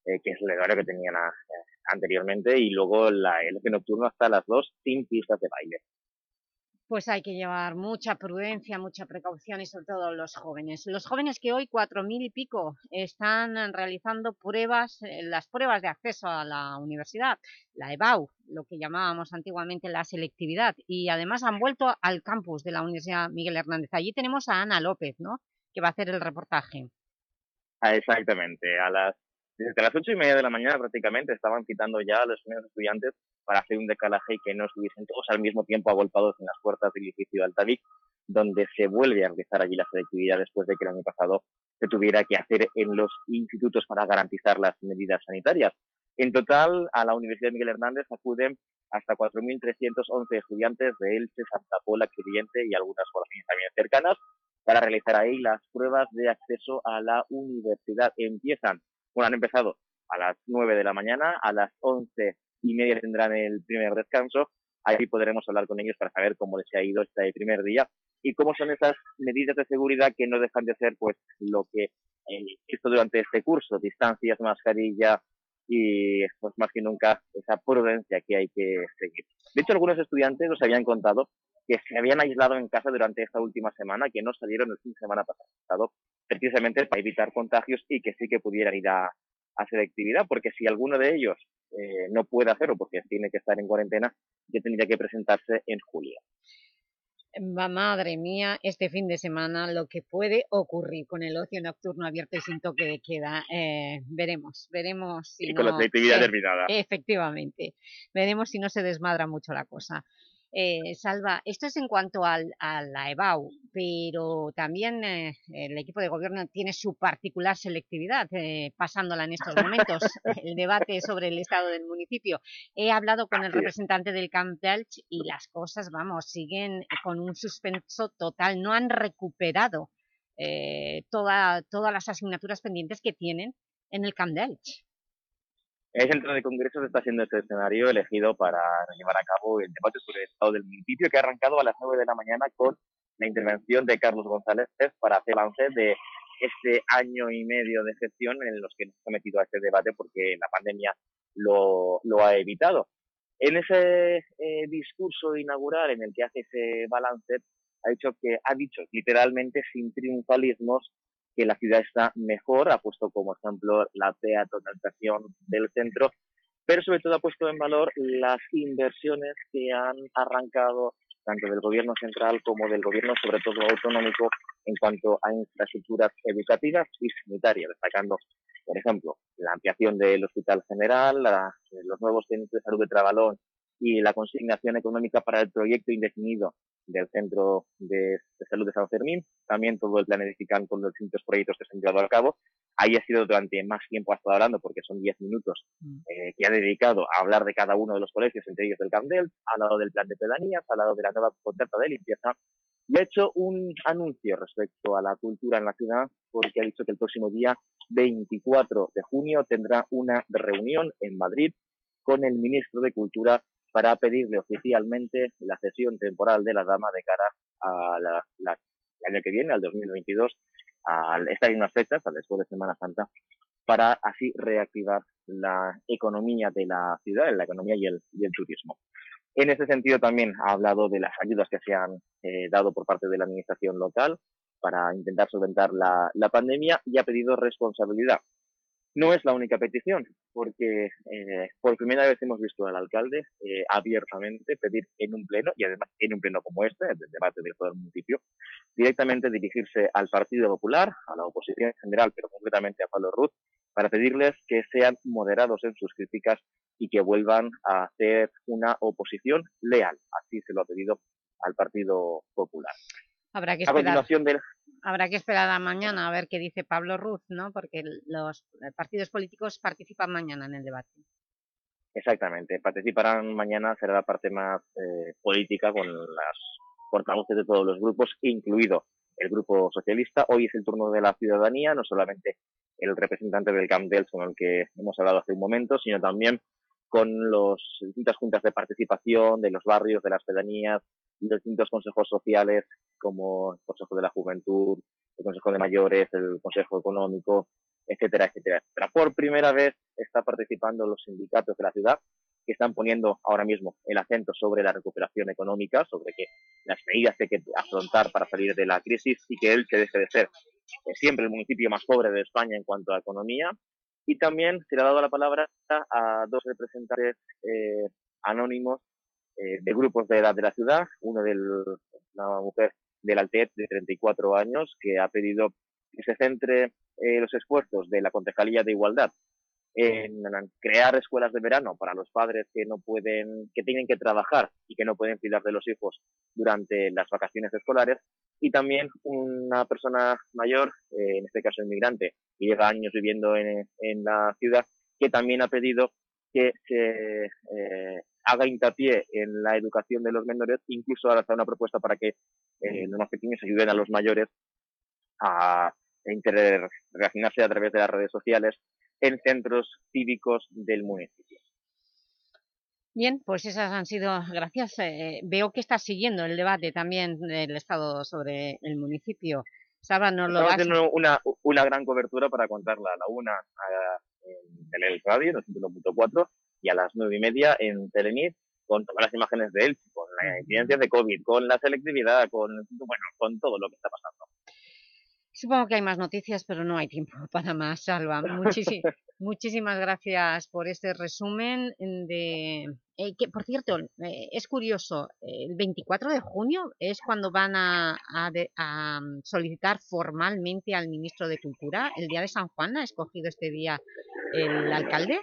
eh, que es el horario que tenían a- anteriormente, y luego la, el ocio nocturno hasta las dos sin pistas de baile. Pues hay que llevar mucha prudencia, mucha precaución y sobre todo los jóvenes. Los jóvenes que hoy, cuatro mil y pico, están eh, realizando pruebas, eh, las pruebas de acceso a la universidad, la EBAU, lo que llamábamos antiguamente la selectividad, y además han vuelto al campus de la Universidad Miguel Hernández. Allí tenemos a Ana López, ¿no?, que va a hacer el reportaje. Ah, exactamente, a las desde las ocho y media de la mañana prácticamente estaban citando ya a los estudiantes para hacer un decalaje y que no estuviesen todos al mismo tiempo agolpados en las puertas del edificio de donde se vuelve a realizar allí la selectividad después de que el año pasado se tuviera que hacer en los institutos para garantizar las medidas sanitarias. En total, a la Universidad Miguel Hernández acuden hasta 4.311 estudiantes de Elche, Santa Pola, Crevillente y algunas poblaciones también cercanas para realizar ahí las pruebas de acceso a la universidad. Empiezan, bueno, han empezado a las 9 de la mañana, a las 11 y media tendrán el primer descanso. Ahí podremos hablar con ellos para saber cómo les ha ido este primer día y cómo son esas medidas de seguridad que no dejan de ser pues lo que eh, esto durante este curso, distancias, mascarilla y pues más que nunca esa prudencia que hay que seguir. De hecho, algunos estudiantes nos habían contado que se habían aislado en casa durante esta última semana, que no salieron el fin de semana pasado, precisamente para evitar contagios y que sí que pudieran ir a, a hacer actividad, porque si alguno de ellos eh, no puede hacerlo porque tiene que estar en cuarentena, ya tendría que presentarse en julio. Madre mía, este fin de semana lo que puede ocurrir con el ocio nocturno abierto y sin toque de queda. eh, veremos, veremos si Y con la eh, terminada. Efectivamente, veremos si no se desmadra mucho la cosa. Eh, Salva, esto es en cuanto al, a la EBAU, pero también eh, el equipo de gobierno tiene su particular selectividad, eh, pasándola en estos momentos, el debate sobre el estado del municipio. He hablado con el representante del Camp Delch y las cosas, vamos, siguen con un suspenso total, no han recuperado eh, toda, todas las asignaturas pendientes que tienen en el Camp Delch. El centro de congresos está siendo este escenario elegido para llevar a cabo el debate sobre el estado del municipio que ha arrancado a las 9 de la mañana con la intervención de Carlos González para hacer balance de este año y medio de gestión en los que nos hemos sometido a este debate porque la pandemia lo, lo ha evitado. En ese eh, discurso inaugural en el que hace ese balance, ha dicho que ha dicho literalmente sin triunfalismos que la ciudad está mejor, ha puesto como ejemplo la peatonalización del centro, pero sobre todo ha puesto en valor las inversiones que han arrancado tanto del gobierno central como del gobierno, sobre todo autonómico, en cuanto a infraestructuras educativas y sanitarias, destacando, por ejemplo, la ampliación del Hospital General, los nuevos centros de salud de Trabalón y la consignación económica para el proyecto indefinido del Centro de, de Salud de San Fermín, también todo el plan edificante con los distintos proyectos que se han llevado a cabo. Ahí ha sido durante más tiempo ha estado hablando, porque son 10 minutos eh, que ha dedicado a hablar de cada uno de los colegios, entre ellos del Candel, ha hablado del plan de pedanías, ha hablado de la nueva contrata de limpieza y ha hecho un anuncio respecto a la cultura en la ciudad, porque ha dicho que el próximo día 24 de junio tendrá una reunión en Madrid con el ministro de Cultura para pedirle oficialmente la cesión temporal de la dama de cara a el año que viene, al 2022, a estas mismas fechas, a después de Semana Santa, para así reactivar la economía de la ciudad, la economía y el, y el turismo. En ese sentido también ha hablado de las ayudas que se han eh, dado por parte de la administración local para intentar solventar la, la pandemia y ha pedido responsabilidad. No es la única petición, porque eh, por primera vez hemos visto al alcalde eh, abiertamente pedir en un pleno, y además en un pleno como este, el debate del todo el municipio, directamente dirigirse al Partido Popular, a la oposición en general, pero concretamente a Pablo Ruz, para pedirles que sean moderados en sus críticas y que vuelvan a hacer una oposición leal. Así se lo ha pedido al Partido Popular. Habrá que A esperar. continuación del, Habrá que esperar a mañana a ver qué dice Pablo Ruz, ¿no? Porque los eh, partidos políticos participan mañana en el debate. Exactamente. Participarán mañana, será la parte más eh, política con las portavoces de todos los grupos, incluido el Grupo Socialista. Hoy es el turno de la ciudadanía, no solamente el representante del Camp Dells con el que hemos hablado hace un momento, sino también con las distintas juntas de participación de los barrios, de las pedanías, distintos consejos sociales, como el Consejo de la Juventud, el Consejo de Mayores, el Consejo Económico, etcétera, etcétera. Pero por primera vez está participando los sindicatos de la ciudad que están poniendo ahora mismo el acento sobre la recuperación económica, sobre que las medidas que hay que afrontar para salir de la crisis y que él se deje de ser eh, siempre el municipio más pobre de España en cuanto a economía. Y también se le ha dado la palabra a dos representantes eh, anónimos eh, de grupos de edad de la ciudad, uno de una mujer del Altet de 34 años que ha pedido que se centre eh, los esfuerzos de la Concejalía de Igualdad en crear escuelas de verano para los padres que no pueden, que tienen que trabajar y que no pueden cuidar de los hijos durante las vacaciones escolares. Y también una persona mayor, eh, en este caso inmigrante, que lleva años viviendo en, en la ciudad, que también ha pedido que se eh, haga hincapié en la educación de los menores, incluso ha lanzado una propuesta para que eh, los más pequeños ayuden a los mayores a interrelacionarse a través de las redes sociales en centros cívicos del municipio. Bien, pues esas han sido, gracias. eh, veo que estás siguiendo el debate también del Estado sobre el municipio. Saba, nos lo Estamos haciendo una, una gran cobertura para contarla a la una a- el radio, en el 101.4, y a las nueve y media en Telenit, con todas las imágenes de él, con la incidencia de COVID, con la selectividad, con, bueno, con todo lo que está pasando. Supongo que hay más noticias, pero no hay tiempo para más, Salva. Muchísi- muchísimas gracias por este resumen de... eh, que, por cierto, eh, es curioso, el 24 de junio es cuando van a, a de- a, mm, solicitar formalmente al Ministro de Cultura. ¿El Día de San Juan ha escogido este día el alcalde?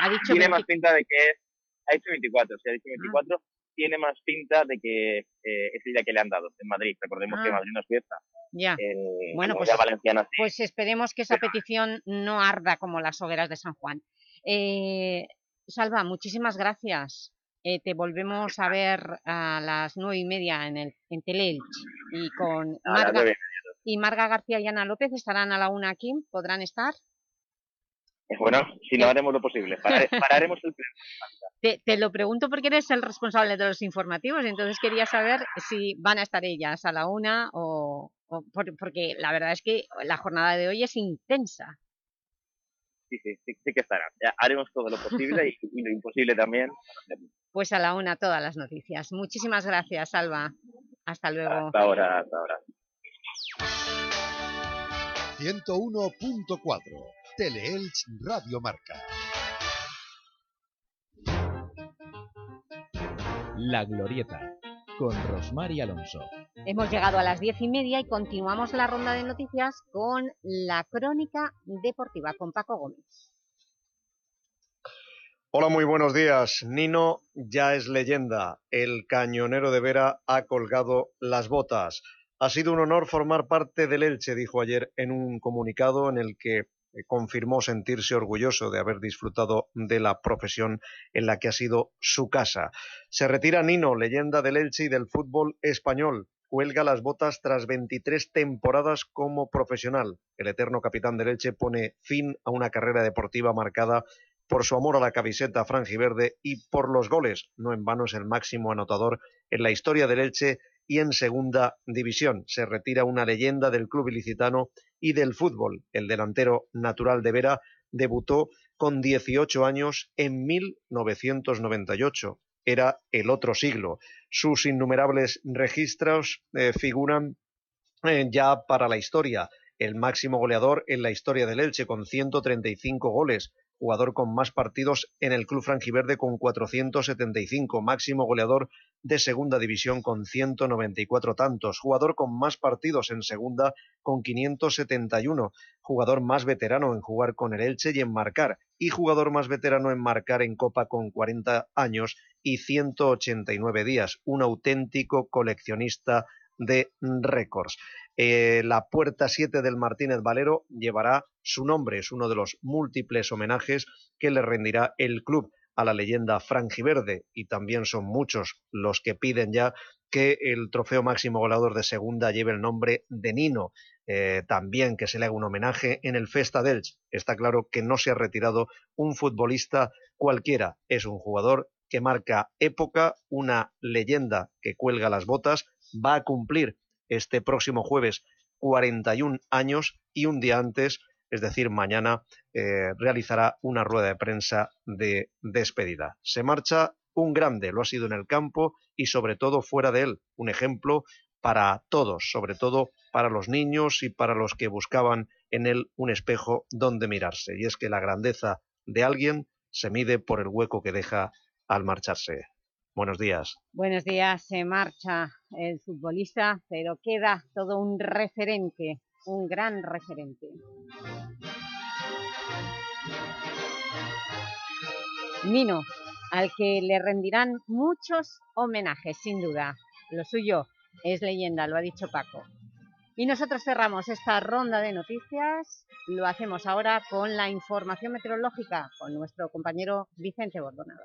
Ha dicho Tiene 20 más pinta de que es, ha dicho 24, si ha dicho 24, tiene más pinta de que eh, es el día que le han dado en Madrid. Recordemos que Ah. Madrid no es fiesta. Ya. En Bueno, la pues, Valenciana sí. pues esperemos que esa petición no arda como las hogueras de San Juan. Eh, Salva, muchísimas gracias. Eh, te volvemos a ver a las nueve y media en, el, en Teleelch y con Marga, y Marga García y Ana López estarán a la una aquí, ¿podrán estar? Bueno, si no haremos lo posible, Parare- pararemos el pleno. Te, te lo pregunto porque eres el responsable de los informativos, entonces quería saber si van a estar ellas a la una o, o por- porque la verdad es que la jornada de hoy es intensa. sí, sí, sí, sí que estará. Ya haremos todo lo posible y, y lo imposible también. para hacerlo. Pues a la una todas las noticias. Muchísimas gracias, Alba. Hasta luego. Hasta ahora, hasta ahora. 101.4 Teleelch Radio Marca. La Glorieta, con Rosmar y Alonso. Hemos llegado a las diez y media y continuamos la ronda de noticias con la crónica deportiva con Paco Gómez. Hola, muy buenos días. Nino ya es leyenda. El cañonero de Vera ha colgado las botas. Ha sido un honor formar parte del Elche, dijo ayer en un comunicado en el que confirmó sentirse orgulloso de haber disfrutado de la profesión en la que ha sido su casa. Se retira Nino, leyenda del Elche y del fútbol español. Cuelga las botas tras 23 temporadas como profesional. El eterno capitán del Elche pone fin a una carrera deportiva marcada por su amor a la camiseta franjiverde y por los goles. No en vano es el máximo anotador en la historia del Elche y en segunda división. Se retira una leyenda del club ilicitano y del fútbol. El delantero natural de Vera debutó con 18 años en 1998. Era el otro siglo. Sus innumerables registros eh, figuran eh, ya para la historia. El máximo goleador en la historia del Elche con 135 goles, jugador con más partidos en el club franjiverde con 475, máximo goleador de segunda división con 194 tantos, jugador con más partidos en segunda con 571, jugador más veterano en jugar con el Elche y en marcar, y jugador más veterano en marcar en Copa con 40 años y 189 días, un auténtico coleccionista de récords. Eh, la Puerta 7 del Martínez Valero llevará su nombre, es uno de los múltiples homenajes que le rendirá el club a la leyenda franjiverde y también son muchos los que piden ya que el trofeo máximo goleador de segunda lleve el nombre de Nino, eh, también que se le haga un homenaje en el Festa d'Elche. Está claro que no se ha retirado un futbolista cualquiera, es un jugador que marca época, una leyenda que cuelga las botas, va a cumplir este próximo jueves 41 años y un día antes, es decir, mañana, eh, realizará una rueda de prensa de despedida. Se marcha un grande, lo ha sido en el campo y sobre todo fuera de él, un ejemplo para todos, sobre todo para los niños y para los que buscaban en él un espejo donde mirarse. Y es que la grandeza de alguien se mide por el hueco que deja al marcharse. Buenos días. Buenos días, se marcha el futbolista, pero queda todo un referente, un gran referente. Nino, al que le rendirán muchos homenajes, sin duda. Lo suyo es leyenda, lo ha dicho Paco. Y nosotros cerramos esta ronda de noticias, lo hacemos ahora con la información meteorológica, con nuestro compañero Vicente Bordonado.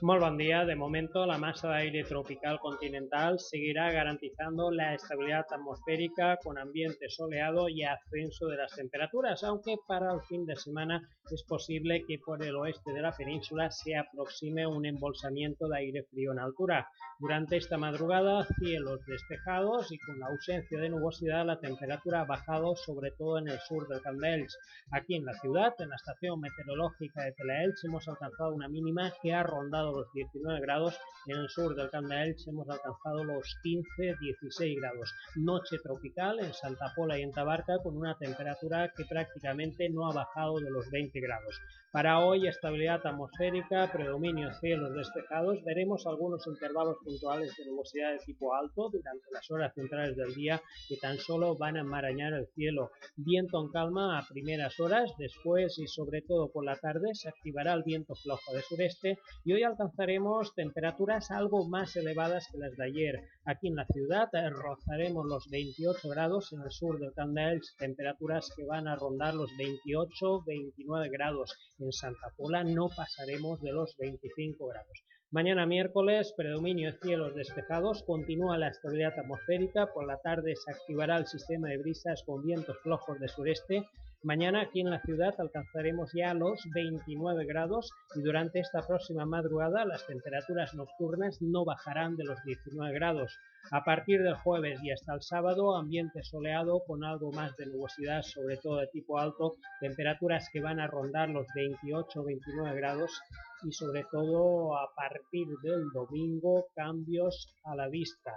Molt bon dia. De momento, la masa de aire tropical continental seguirá garantizando la estabilidad atmosférica con ambiente soleado y ascenso de las temperaturas, aunque para el fin de semana es posible que por el oeste de la península se aproxime un embolsamiento de aire frío en altura. Durante esta madrugada, cielos despejados y con la ausencia de nubosidad, la temperatura ha bajado sobre todo en el sur del Camp d'Elx. Aquí en la ciudad, en la estación meteorológica de Telaelch, hemos alcanzado una mínima que ha rondado los 19 grados. En el sur del Camp d'Elx hemos alcanzado los 15-16 grados. Noche tropical en Santa Pola y en Tabarca con una temperatura que prácticamente no ha bajado de los 20 grados. Para hoy, estabilidad atmosférica, predominio cielos despejados. Veremos algunos intervalos puntuales de nubosidad de tipo alto durante las horas centrales del día que tan solo van a enmarañar el cielo. Viento en calma a primeras horas, después y sobre todo por la tarde se activará el viento flojo de sureste y hoy alcanzaremos temperaturas algo más elevadas que las de ayer. Aquí en la ciudad eh, rozaremos los 28 grados, en el sur del Camp d'Elx temperaturas que van a rondar los 28-29 grados. En Santa Pola no pasaremos de los 25 grados. Mañana miércoles, predominio de cielos despejados, continúa la estabilidad atmosférica, por la tarde se activará el sistema de brisas con vientos flojos de sureste, Mañana aquí en la ciudad alcanzaremos ya los 29 grados y durante esta próxima madrugada las temperaturas nocturnas no bajarán de los 19 grados. A partir del jueves y hasta el sábado, ambiente soleado con algo más de nubosidad, sobre todo de tipo alto, temperaturas que van a rondar los 28-29 grados y sobre todo a partir del domingo cambios a la vista.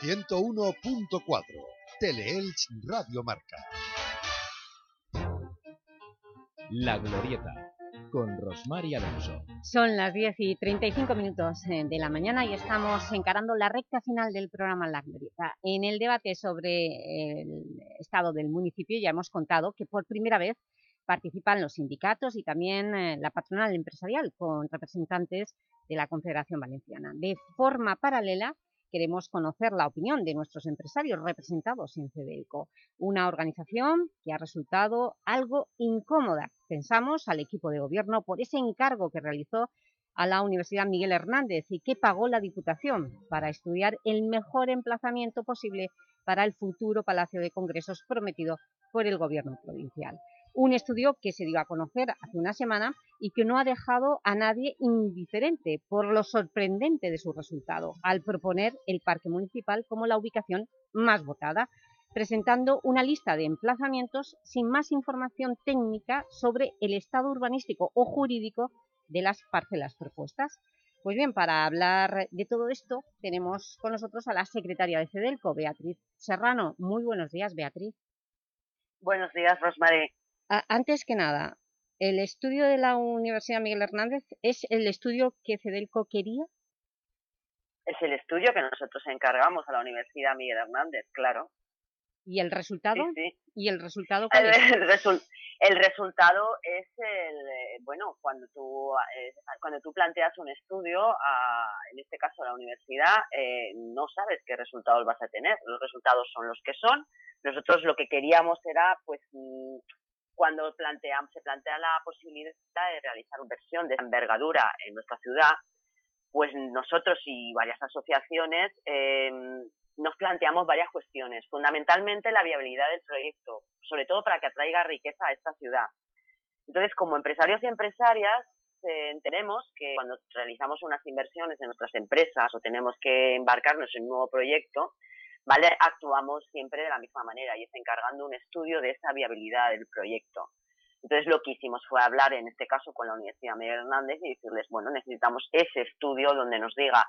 101.4 Teleelch Radio Marca. La Glorieta con Rosmar y Alonso. Son las 10 y 35 minutos eh, de la mañana y estamos encarando la recta final del programa La Glorieta. En el debate sobre el estado del municipio ya hemos contado que por primera vez participan los sindicatos y también eh, la patronal empresarial con representantes de la Confederación Valenciana. De forma paralela, queremos conocer la opinión de nuestros empresarios representados en CEDELCO, una organización que ha resultado algo incómoda, pensamos, al equipo de gobierno por ese encargo que realizó a la Universidad Miguel Hernández y que pagó la Diputación para estudiar el mejor emplazamiento posible para el futuro Palacio de Congresos prometido por el Gobierno provincial. Un estudio que se dio a conocer hace una semana y que no ha dejado a nadie indiferente por lo sorprendente de su resultado, al proponer el Parque Municipal como la ubicación más votada, presentando una lista de emplazamientos sin más información técnica sobre el estado urbanístico o jurídico de las parcelas propuestas. Pues bien, para hablar de todo esto tenemos con nosotros a la secretaria de CEDELCO, Beatriz Serrano. Muy buenos días, Beatriz. Buenos días, Rosmaré antes que nada, ¿el estudio de la Universidad Miguel Hernández es el estudio que Cedelco quería? Es el estudio que nosotros encargamos a la Universidad Miguel Hernández, claro. ¿Y el resultado? Sí, ¿Y el resultado cuál es? El, resultado es el, eh, bueno, cuando tú, eh, cuando tú planteas un estudio, a, en este caso a la universidad, eh, no sabes qué resultados vas a tener. Los resultados son los que son. Nosotros lo que queríamos era, pues, mm, cuando planteamos, se plantea la posibilidad de realizar una inversión de envergadura en nuestra ciudad, pues nosotros y varias asociaciones em, nos planteamos varias cuestiones, fundamentalmente la viabilidad del proyecto, sobre todo para que atraiga riqueza a esta ciudad. Entonces, como empresarios y empresarias, eh, entendemos que cuando realizamos unas inversiones en nuestras empresas o tenemos que embarcarnos en un nuevo proyecto, ¿vale? Actuamos siempre de la misma manera y es encargando un estudio de esa viabilidad del proyecto. Entonces lo que hicimos fue hablar, en este caso, con la Universidad Miguel Hernández y decirles, bueno, necesitamos ese estudio donde nos diga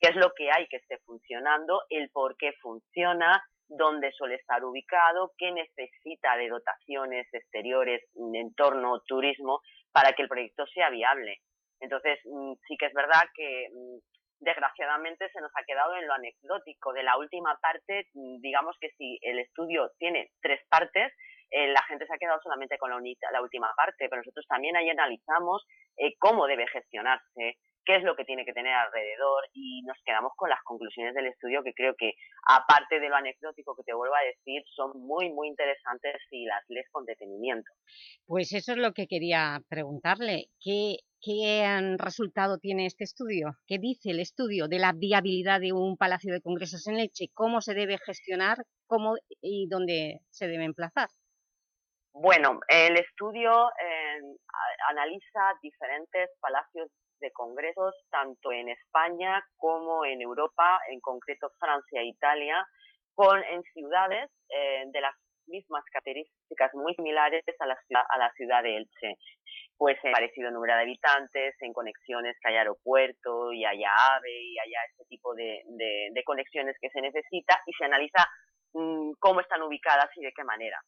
qué es lo que hay que esté funcionando, el por qué funciona, dónde suele estar ubicado, qué necesita de dotaciones exteriores, entorno, turismo, para que el proyecto sea viable. Entonces, mm, sí que es verdad que mm, desgraciadamente se nos ha quedado en lo anecdótico. De la última parte, mm, digamos que si el estudio tiene tres partes, eh, la gente se ha quedado solamente con la, última parte, pero nosotros también ahí analizamos eh, cómo debe gestionarse, qué es lo que tiene que tener alrededor y nos quedamos con las conclusiones del estudio que creo que, aparte de lo anecdótico que te vuelvo a decir, son muy, muy interesantes si las lees con detenimiento. Pues eso es lo que quería preguntarle. ¿Qué, ¿Qué resultado tiene este estudio? ¿Qué dice el estudio de la viabilidad de un Palacio de Congresos en Leche? ¿Cómo se debe gestionar cómo y dónde se debe emplazar? Bueno, el estudio eh, analiza diferentes palacios de congresos, tanto en España como en Europa, en concreto Francia e Italia, con, en ciudades eh, de las mismas características muy similares a la, a la ciudad de Elche pues en parecido número de habitantes, en conexiones que haya aeropuerto y haya AVE y haya este tipo de, de, conexiones que se necesita y se analiza mm, cómo están ubicadas y de qué manera.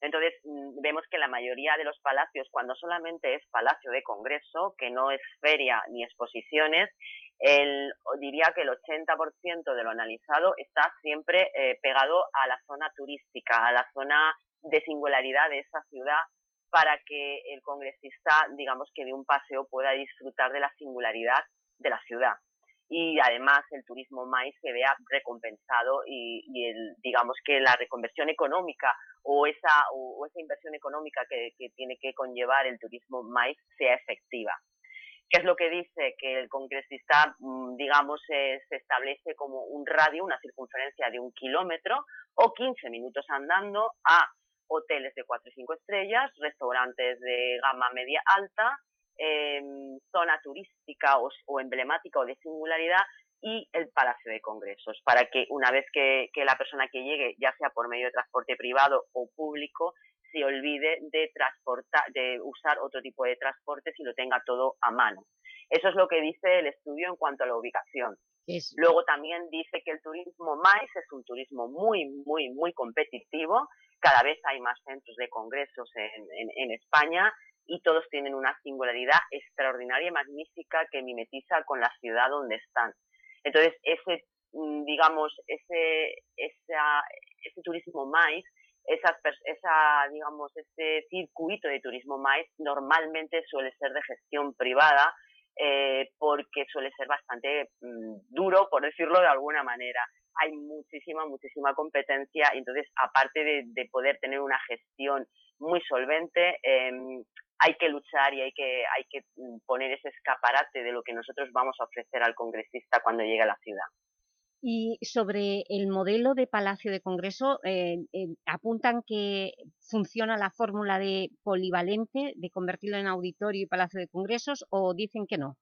Entonces, mm, vemos que la mayoría de los palacios, cuando solamente es palacio de congreso, que no es feria ni exposiciones, el, diría que el 80% de lo analizado está siempre eh, pegado a la zona turística, a la zona de singularidad de esa ciudad para que el congresista, digamos que de un paseo pueda disfrutar de la singularidad de la ciudad. Y además el turismo maíz se vea recompensado y, el, digamos que la reconversión económica o esa, o, esa inversión económica que, tiene que conllevar el turismo maíz sea efectiva. ¿Qué es lo que dice? Que el congresista, mm, digamos, se establece como un radio, una circunferencia de un kilómetro o 15 minutos andando a hoteles de 4 y 5 estrellas, restaurantes de gama media alta, em, zona turística o, emblemática o de singularidad y el Palacio de Congresos, para que una vez que, la persona que llegue, ya sea por medio de transporte privado o público, se olvide de transportar, de usar otro tipo de transporte si lo tenga todo a mano. Eso es lo que dice el estudio en cuanto a la ubicación. Luego también dice que el turismo MAIS es un turismo muy, muy, muy competitivo. Cada vez hay más centros de congresos en, España y todos tienen una singularidad extraordinaria y magnífica que mimetiza con la ciudad donde están. Entonces, ese, mm, digamos, ese, ese turismo MAIS esa, esa, digamos, este circuito de turismo MAIS normalmente suele ser de gestión privada eh, porque suele ser bastante mm, duro, por decirlo de alguna manera. Hay muchísima, muchísima competencia y entonces, aparte de, poder tener una gestión muy solvente, em, hay que luchar y hay que, hay que mm, poner ese escaparate de lo que nosotros vamos a ofrecer al congresista cuando llegue a la ciudad. Y sobre el modelo de Palacio de Congreso, eh, eh, apuntan que funciona la fórmula de polivalente, de convertirlo en auditorio y Palacio de Congresos, o dicen que no.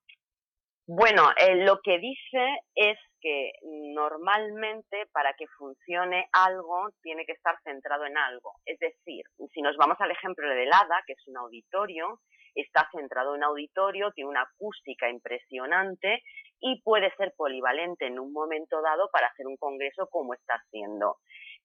Bueno, eh, lo que dice es que normalmente para que funcione algo tiene que estar centrado en algo. Es decir, si nos vamos al ejemplo de ADA, que es un auditorio, está centrado en auditorio, tiene una acústica impresionante y puede ser polivalente en un momento dado para hacer un congreso como está haciendo.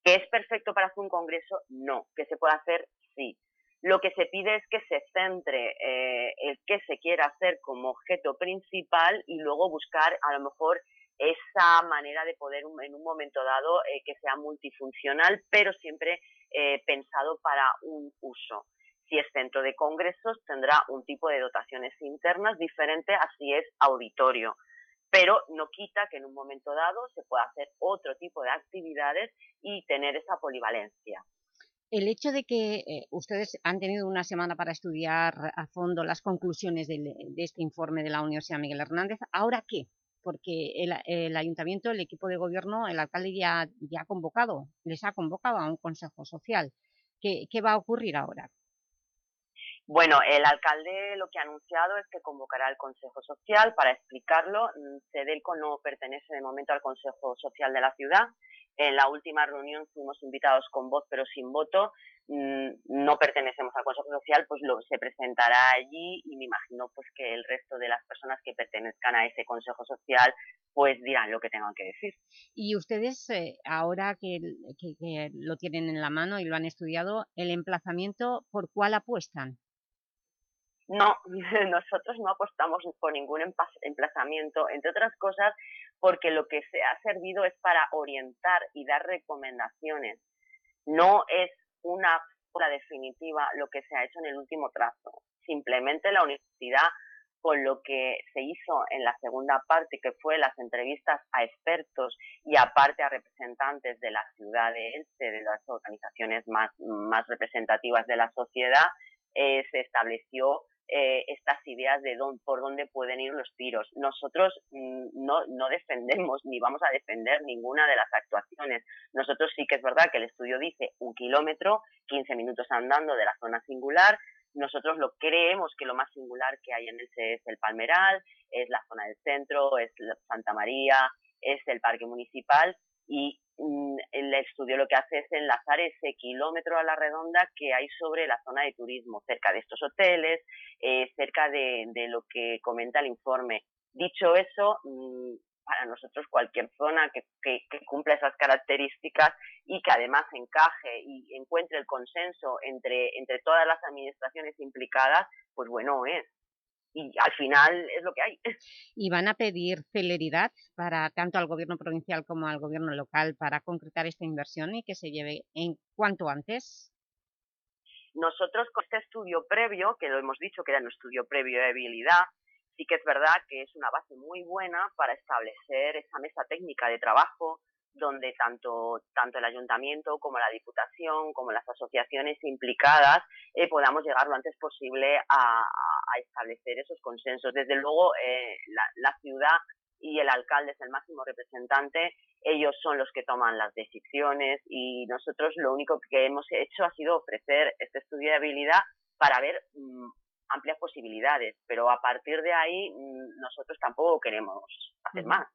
¿Que es perfecto para hacer un congreso? No. ¿Que se puede hacer? Sí. Lo que se pide es que se centre eh, el que se quiera hacer como objeto principal y luego buscar a lo mejor esa manera de poder en un momento dado eh, que sea multifuncional, pero siempre eh, pensado para un uso. Si es centro de congresos, tendrá un tipo de dotaciones internas diferente a si es auditorio pero no quita que en un momento dado se pueda hacer otro tipo de actividades y tener esa polivalencia. El hecho de que eh, ustedes han tenido una semana para estudiar a fondo las conclusiones de, este informe de la Universidad Miguel Hernández, ¿ahora qué? Porque el, Ayuntamiento, el equipo de gobierno, el alcalde ya, ha convocado, les ha convocado a un consejo social. ¿Qué, qué va a ocurrir ahora? Bueno, el alcalde lo que ha anunciado es que convocará al Consejo Social para explicarlo. Mm, Cedelco no pertenece de momento al Consejo Social de la ciudad. En la última reunión fuimos invitados con voz pero sin voto. Mm, no pertenecemos al Consejo Social, pues lo, se presentará allí y me imagino pues que el resto de las personas que pertenezcan a ese Consejo Social pues dirán lo que tengan que decir. Y ustedes, eh, ahora que lo tienen en la mano y lo han estudiado, ¿el emplazamiento por cuál apuestan? No, nosotros no apostamos por ningún emplazamiento, entre otras cosas porque lo que se ha servido es para orientar y dar recomendaciones. No es una hora definitiva lo que se ha hecho en el último trazo. Simplemente la universidad, con lo que se hizo en la segunda parte, que fue las entrevistas a expertos y aparte a representantes de la ciudad de Elche, de las organizaciones más, más representativas de la sociedad, eh, se estableció eh, estas ideas de por dónde pueden ir los tiros. Nosotros mm, no, no defendemos ni vamos a defender ninguna de las actuaciones. Nosotros sí que es verdad que el estudio dice un kilómetro, 15 minutos andando de la zona singular. Nosotros lo creemos que lo más singular que hay en ese es el Palmeral, es la zona del centro, es Santa María, es el parque municipal y Mm, el estudio lo que hace es enlazar ese kilómetro a la redonda que hay sobre la zona de turismo, cerca de estos hoteles, eh, cerca de, lo que comenta el informe. Dicho eso, mm, para nosotros cualquier zona que, que, cumpla esas características y que además encaje y encuentre el consenso entre, entre todas las administraciones implicadas, pues bueno es y al final es lo que hay. ¿Y van a pedir celeridad para tanto al gobierno provincial como al gobierno local para concretar esta inversión y que se lleve en cuanto antes? Nosotros con este estudio previo, que lo hemos dicho que era un estudio previo de habilidad, sí que es verdad que es una base muy buena para establecer esa mesa técnica de trabajo donde tanto, tanto el ayuntamiento como la diputación, como las asociaciones implicadas, eh, podamos llegar lo antes posible a, a establecer esos consensos. Desde luego, eh, la, la ciudad y el alcalde es el máximo representante, ellos son los que toman las decisiones y nosotros lo único que hemos hecho ha sido ofrecer este estudio de habilidad para ver mm, amplias posibilidades, pero a partir de ahí mm, nosotros tampoco queremos hacer más.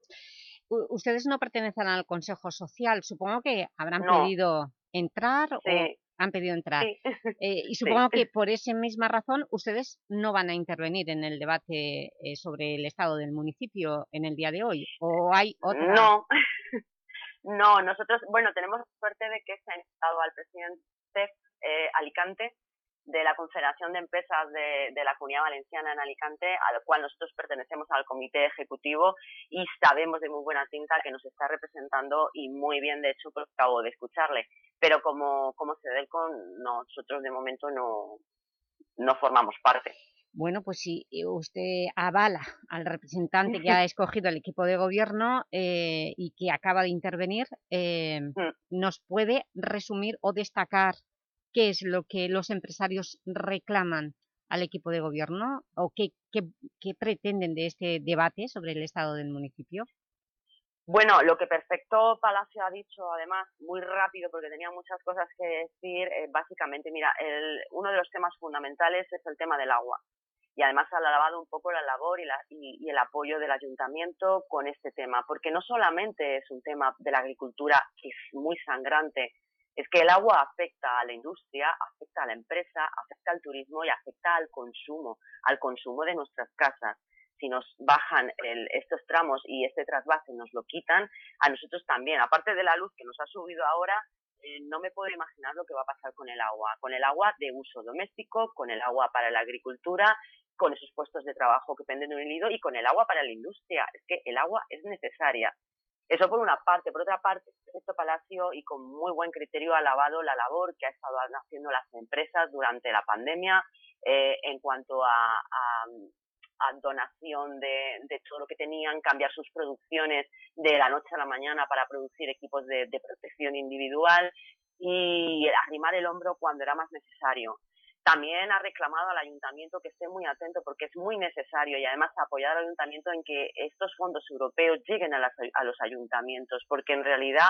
Ustedes no pertenecen al Consejo Social, supongo que habrán No. pedido entrar o Sí. han pedido entrar. Sí. Eh, y Sí. supongo que por esa misma razón ustedes no van a intervenir en el debate eh, sobre el estado del municipio en el día de hoy, o hay otra... No, no, nosotros, bueno, tenemos suerte de que se ha invitado al presidente eh, Alicante de la Confederación de Empresas de, de la Comunidad Valenciana en Alicante, al cual nosotros pertenecemos al comité ejecutivo y sabemos de muy buena tinta que nos está representando y muy bien, de hecho, porque acabo de escucharle. Pero como, como CEDELCON, nosotros de momento no, no formamos parte. Bueno, pues si usted avala al representante que ha escogido el equipo de gobierno eh, y que acaba de intervenir, eh, Mm. ¿nos puede resumir o destacar qué es lo que los empresarios reclaman al equipo de gobierno o qué, pretenden de este debate sobre el estado del municipio? Bueno, lo que Perfecto Palacio ha dicho, además, muy rápido, porque tenía muchas cosas que decir, eh, básicamente, mira, el- uno de los temas fundamentales es el tema del agua. Y además ha alabado un poco la labor y, la- y- y el apoyo del ayuntamiento con este tema, porque no solamente es un tema de la agricultura que es muy sangrante, es que el agua afecta a la industria, afecta a la empresa, afecta al turismo y afecta al consumo, al consumo de nuestras casas si nos bajan el- estos tramos y este trasvase nos lo quitan, a nosotros también. Aparte de la luz que nos ha subido ahora, eh, no me puedo imaginar lo que va a pasar con el agua. Con el agua de uso doméstico, con el agua para la agricultura, con esos puestos de trabajo que penden de un hilo y con el agua para la industria. Es que el agua es necesaria. Eso por una parte. Por otra parte, esto Palacio y con muy buen criterio ha alabado la labor que ha estado haciendo las empresas durante la pandemia eh, en cuanto a, a- donación de, de todo lo que tenían, cambiar sus producciones de la noche a la mañana para producir equipos de, de protección individual y arrimar el hombro cuando era más necesario. También ha reclamado al ayuntamiento que esté muy atento porque es muy necesario y además apoyar al ayuntamiento en que estos fondos europeos lleguen a, las- a los ayuntamientos porque en realidad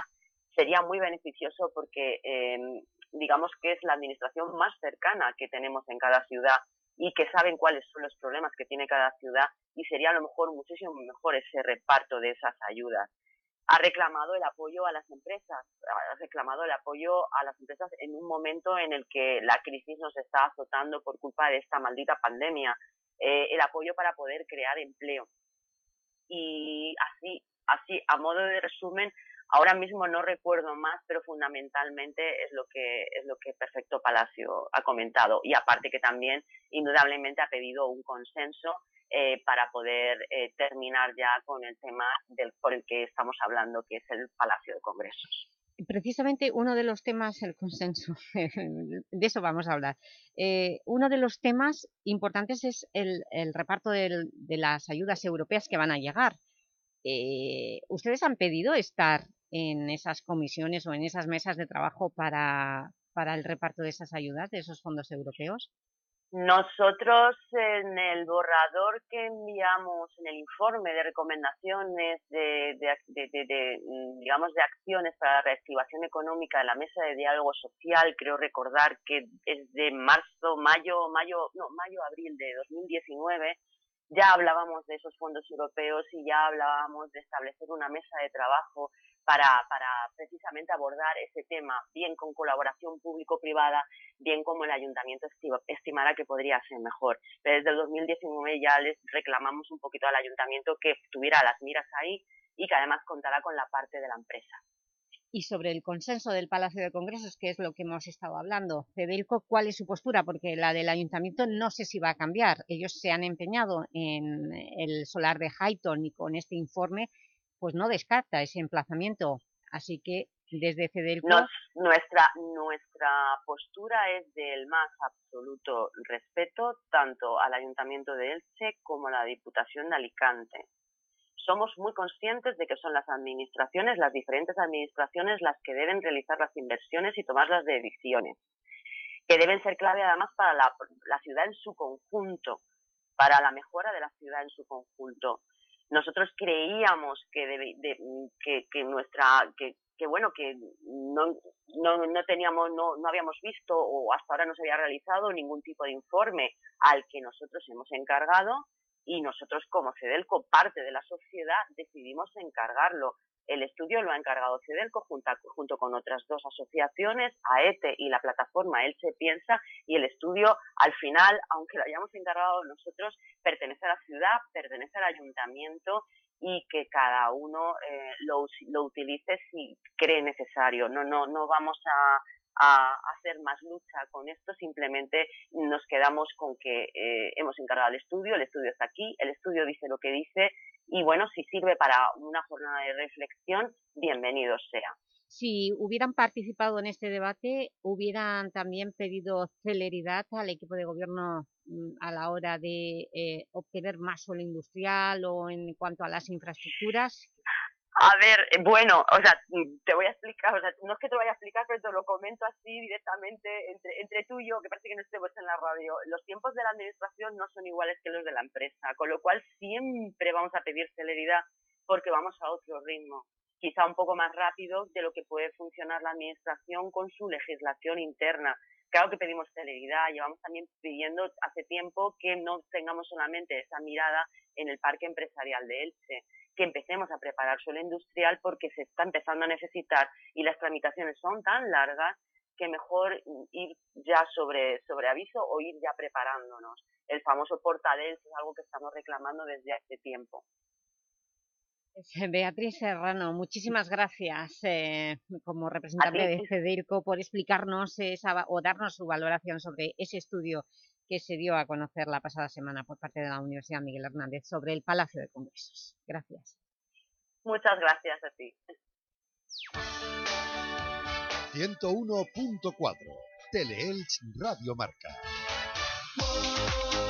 sería muy beneficioso porque eh, digamos que es la administración más cercana que tenemos en cada ciudad y que saben cuáles son los problemas que tiene cada ciudad y sería a lo mejor muchísimo mejor ese reparto de esas ayudas. Ha reclamado el apoyo a las empresas, ha reclamado el apoyo a las empresas en un momento en el que la crisis nos está azotando por culpa de esta maldita pandemia, eh, el apoyo para poder crear empleo. Y así, así, a modo de resumen, ahora mismo no recuerdo más, pero fundamentalmente es lo que es lo que Perfecto Palacio ha comentado y aparte que también indudablemente ha pedido un consenso eh, para poder eh, terminar ya con el tema del por el que estamos hablando, que es el Palacio de Congresos. Precisamente uno de los temas, el consenso, de eso vamos a hablar. Eh, uno de los temas importantes es el, el reparto del- de las ayudas europeas que van a llegar. Eh, ¿Ustedes han pedido estar en esas comisiones o en esas mesas de trabajo para, para el reparto de esas ayudas, de esos fondos europeos? Nosotros en el borrador que enviamos, en el informe de recomendaciones de, de de- de, mm, digamos, de acciones para la reactivación económica de la Mesa de Diálogo Social, creo recordar que es de marzo, mayo, mayo, no, mayo, abril de 2019, ya hablábamos de esos fondos europeos y ya hablábamos de establecer una mesa de trabajo para, para precisamente abordar ese tema, bien con colaboración público-privada, bien como el ayuntamiento esti- estimara que podría ser mejor. Desde el 2019 ya les reclamamos un poquito al ayuntamiento que tuviera las miras ahí y que además contara con la parte de la empresa. Y sobre el consenso del Palacio de Congresos, que es lo que hemos estado hablando, Cedelco, ¿cuál es su postura? Porque la del Ayuntamiento no sé si va a cambiar. Ellos se han empeñado en el solar de Highton y con este informe pues no descarta ese emplazamiento. Así que desde. Nos- nuestra, nuestra postura es del más absoluto respeto tanto al Ayuntamiento de Elche como a la Diputación de Alicante. Somos muy conscientes de que son las administraciones, las diferentes administraciones, las que deben realizar las inversiones y tomar las decisiones, que deben ser clave además para la, ciudad en su conjunto, para la mejora de la ciudad en su conjunto. Nosotros creíamos que, que, nuestra que, que bueno que no, no, no teníamos no, no habíamos visto o hasta ahora no se había realizado ningún tipo de informe al que nosotros hemos encargado y nosotros como CEDELCO, parte de la sociedad, decidimos encargarlo. El estudio lo ha encargado CEDELCO junto, junto con otras dos asociaciones, AETE y la plataforma Él se piensa, y el estudio al final, aunque lo hayamos encargado nosotros, pertenece a la ciudad, pertenece al ayuntamiento y que cada uno eh, lo, lo utilice si cree necesario. No, no, no vamos a a hacer más lucha con esto, simplemente nos quedamos con que eh, hemos encargado el estudio, el estudio está aquí, el estudio dice lo que dice y bueno, si sirve para una jornada de reflexión, bienvenido sea. Si hubieran participado en este debate, hubieran también pedido celeridad al equipo de gobierno mm, a la hora de eh, obtener más suelo industrial o en cuanto a las infraestructuras. A ver, eh, bueno, o sea, mm, te voy a explicar, o sea, no es que te lo vaya a explicar, pero te lo comento así directamente entre, entre tú y yo, que parece que no estemos en la radio. Los tiempos de la administración no son iguales que los de la empresa, con lo cual siempre vamos a pedir celeridad porque vamos a otro ritmo, quizá un poco más rápido de lo que puede funcionar la administración con su legislación interna. Claro que pedimos celeridad, llevamos también pidiendo hace tiempo que no tengamos solamente esa mirada en el parque empresarial de Elche, que empecemos a preparar suelo industrial porque se está empezando a necesitar y las tramitaciones son tan largas que mejor ir ya sobre, sobre aviso o ir ya preparándonos. El famoso portal es algo que estamos reclamando desde hace tiempo. Beatriz Serrano, muchísimas gracias eh, como representante de CEDERCO por explicarnos esa, o darnos su valoración sobre ese estudio que se dio a conocer la pasada semana por parte de la Universidad Miguel Hernández sobre el Palacio de Congresos. Gracias. Muchas gracias a ti. 101.4 Teleelch Radio Marca.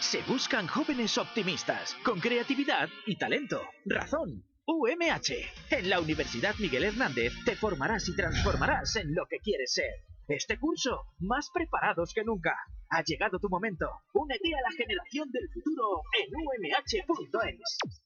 Se buscan jóvenes optimistas, con creatividad y talento. Razón. UMH. En la Universidad Miguel Hernández te formarás y transformarás en lo que quieres ser. Este curso, más preparados que nunca. Ha llegado tu momento. Únete a la generación del futuro en umh.es.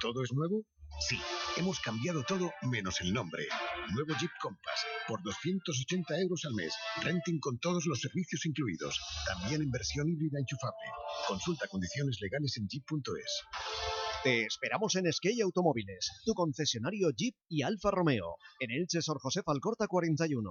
¿Todo es nuevo? Sí, hemos cambiado todo menos el nombre. Nuevo Jeep Compass, por 280 euros al mes. Renting con todos los servicios incluidos. También en versión híbrida enchufable. Consulta condiciones legales en jeep.es. Te esperamos en Skey Automóviles, tu concesionario Jeep y Alfa Romeo, en Elche Sor José Alcorta 41.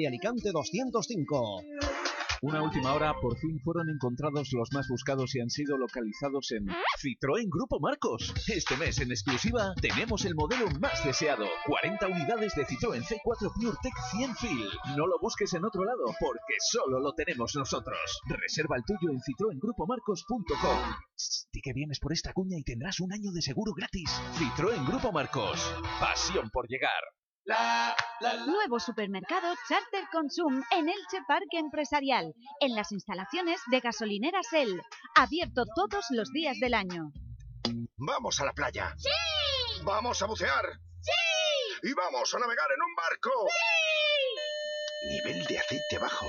Alicante 205. Una última hora, por fin fueron encontrados los más buscados y han sido localizados en Citroën Grupo Marcos. Este mes, en exclusiva, tenemos el modelo más deseado. 40 unidades de Citroën C4 PureTech 100 Fil. No lo busques en otro lado, porque solo lo tenemos nosotros. Reserva el tuyo en citroengrupomarcos.com. Di que vienes por esta cuña y tendrás un año de seguro gratis. Citroën Grupo Marcos. Pasión por llegar. Nuevo supermercado Charter Consum en Elche Parque Empresarial, en las instalaciones de gasolineras El, abierto todos los días del año. Vamos a la playa. ¡Sí! Vamos a bucear. ¡Sí! Y vamos a navegar en un barco. ¡Sí! Nivel de aceite bajo.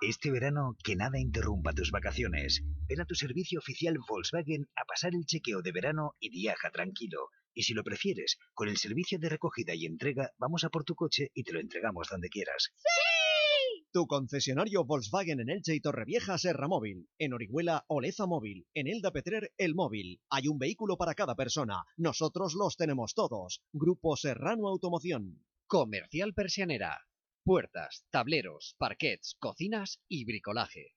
Este verano, que nada interrumpa tus vacaciones. Ven a tu servicio oficial Volkswagen a pasar el chequeo de verano y viaja tranquilo. Y si lo prefieres, con el servicio de recogida y entrega, vamos a por tu coche y te lo entregamos donde quieras. ¡Sí! Tu concesionario Volkswagen en Elche y Torrevieja Serra Móvil. En Orihuela Oleza Móvil. En Elda Petrer El Móvil. Hay un vehículo para cada persona. Nosotros los tenemos todos. Grupo Serrano Automoción. Comercial Persianera. Puertas, tableros, parquets, cocinas y bricolaje.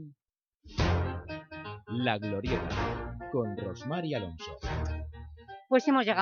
La Glorieta, con Rosmar y Alonso. Pues hemos llegado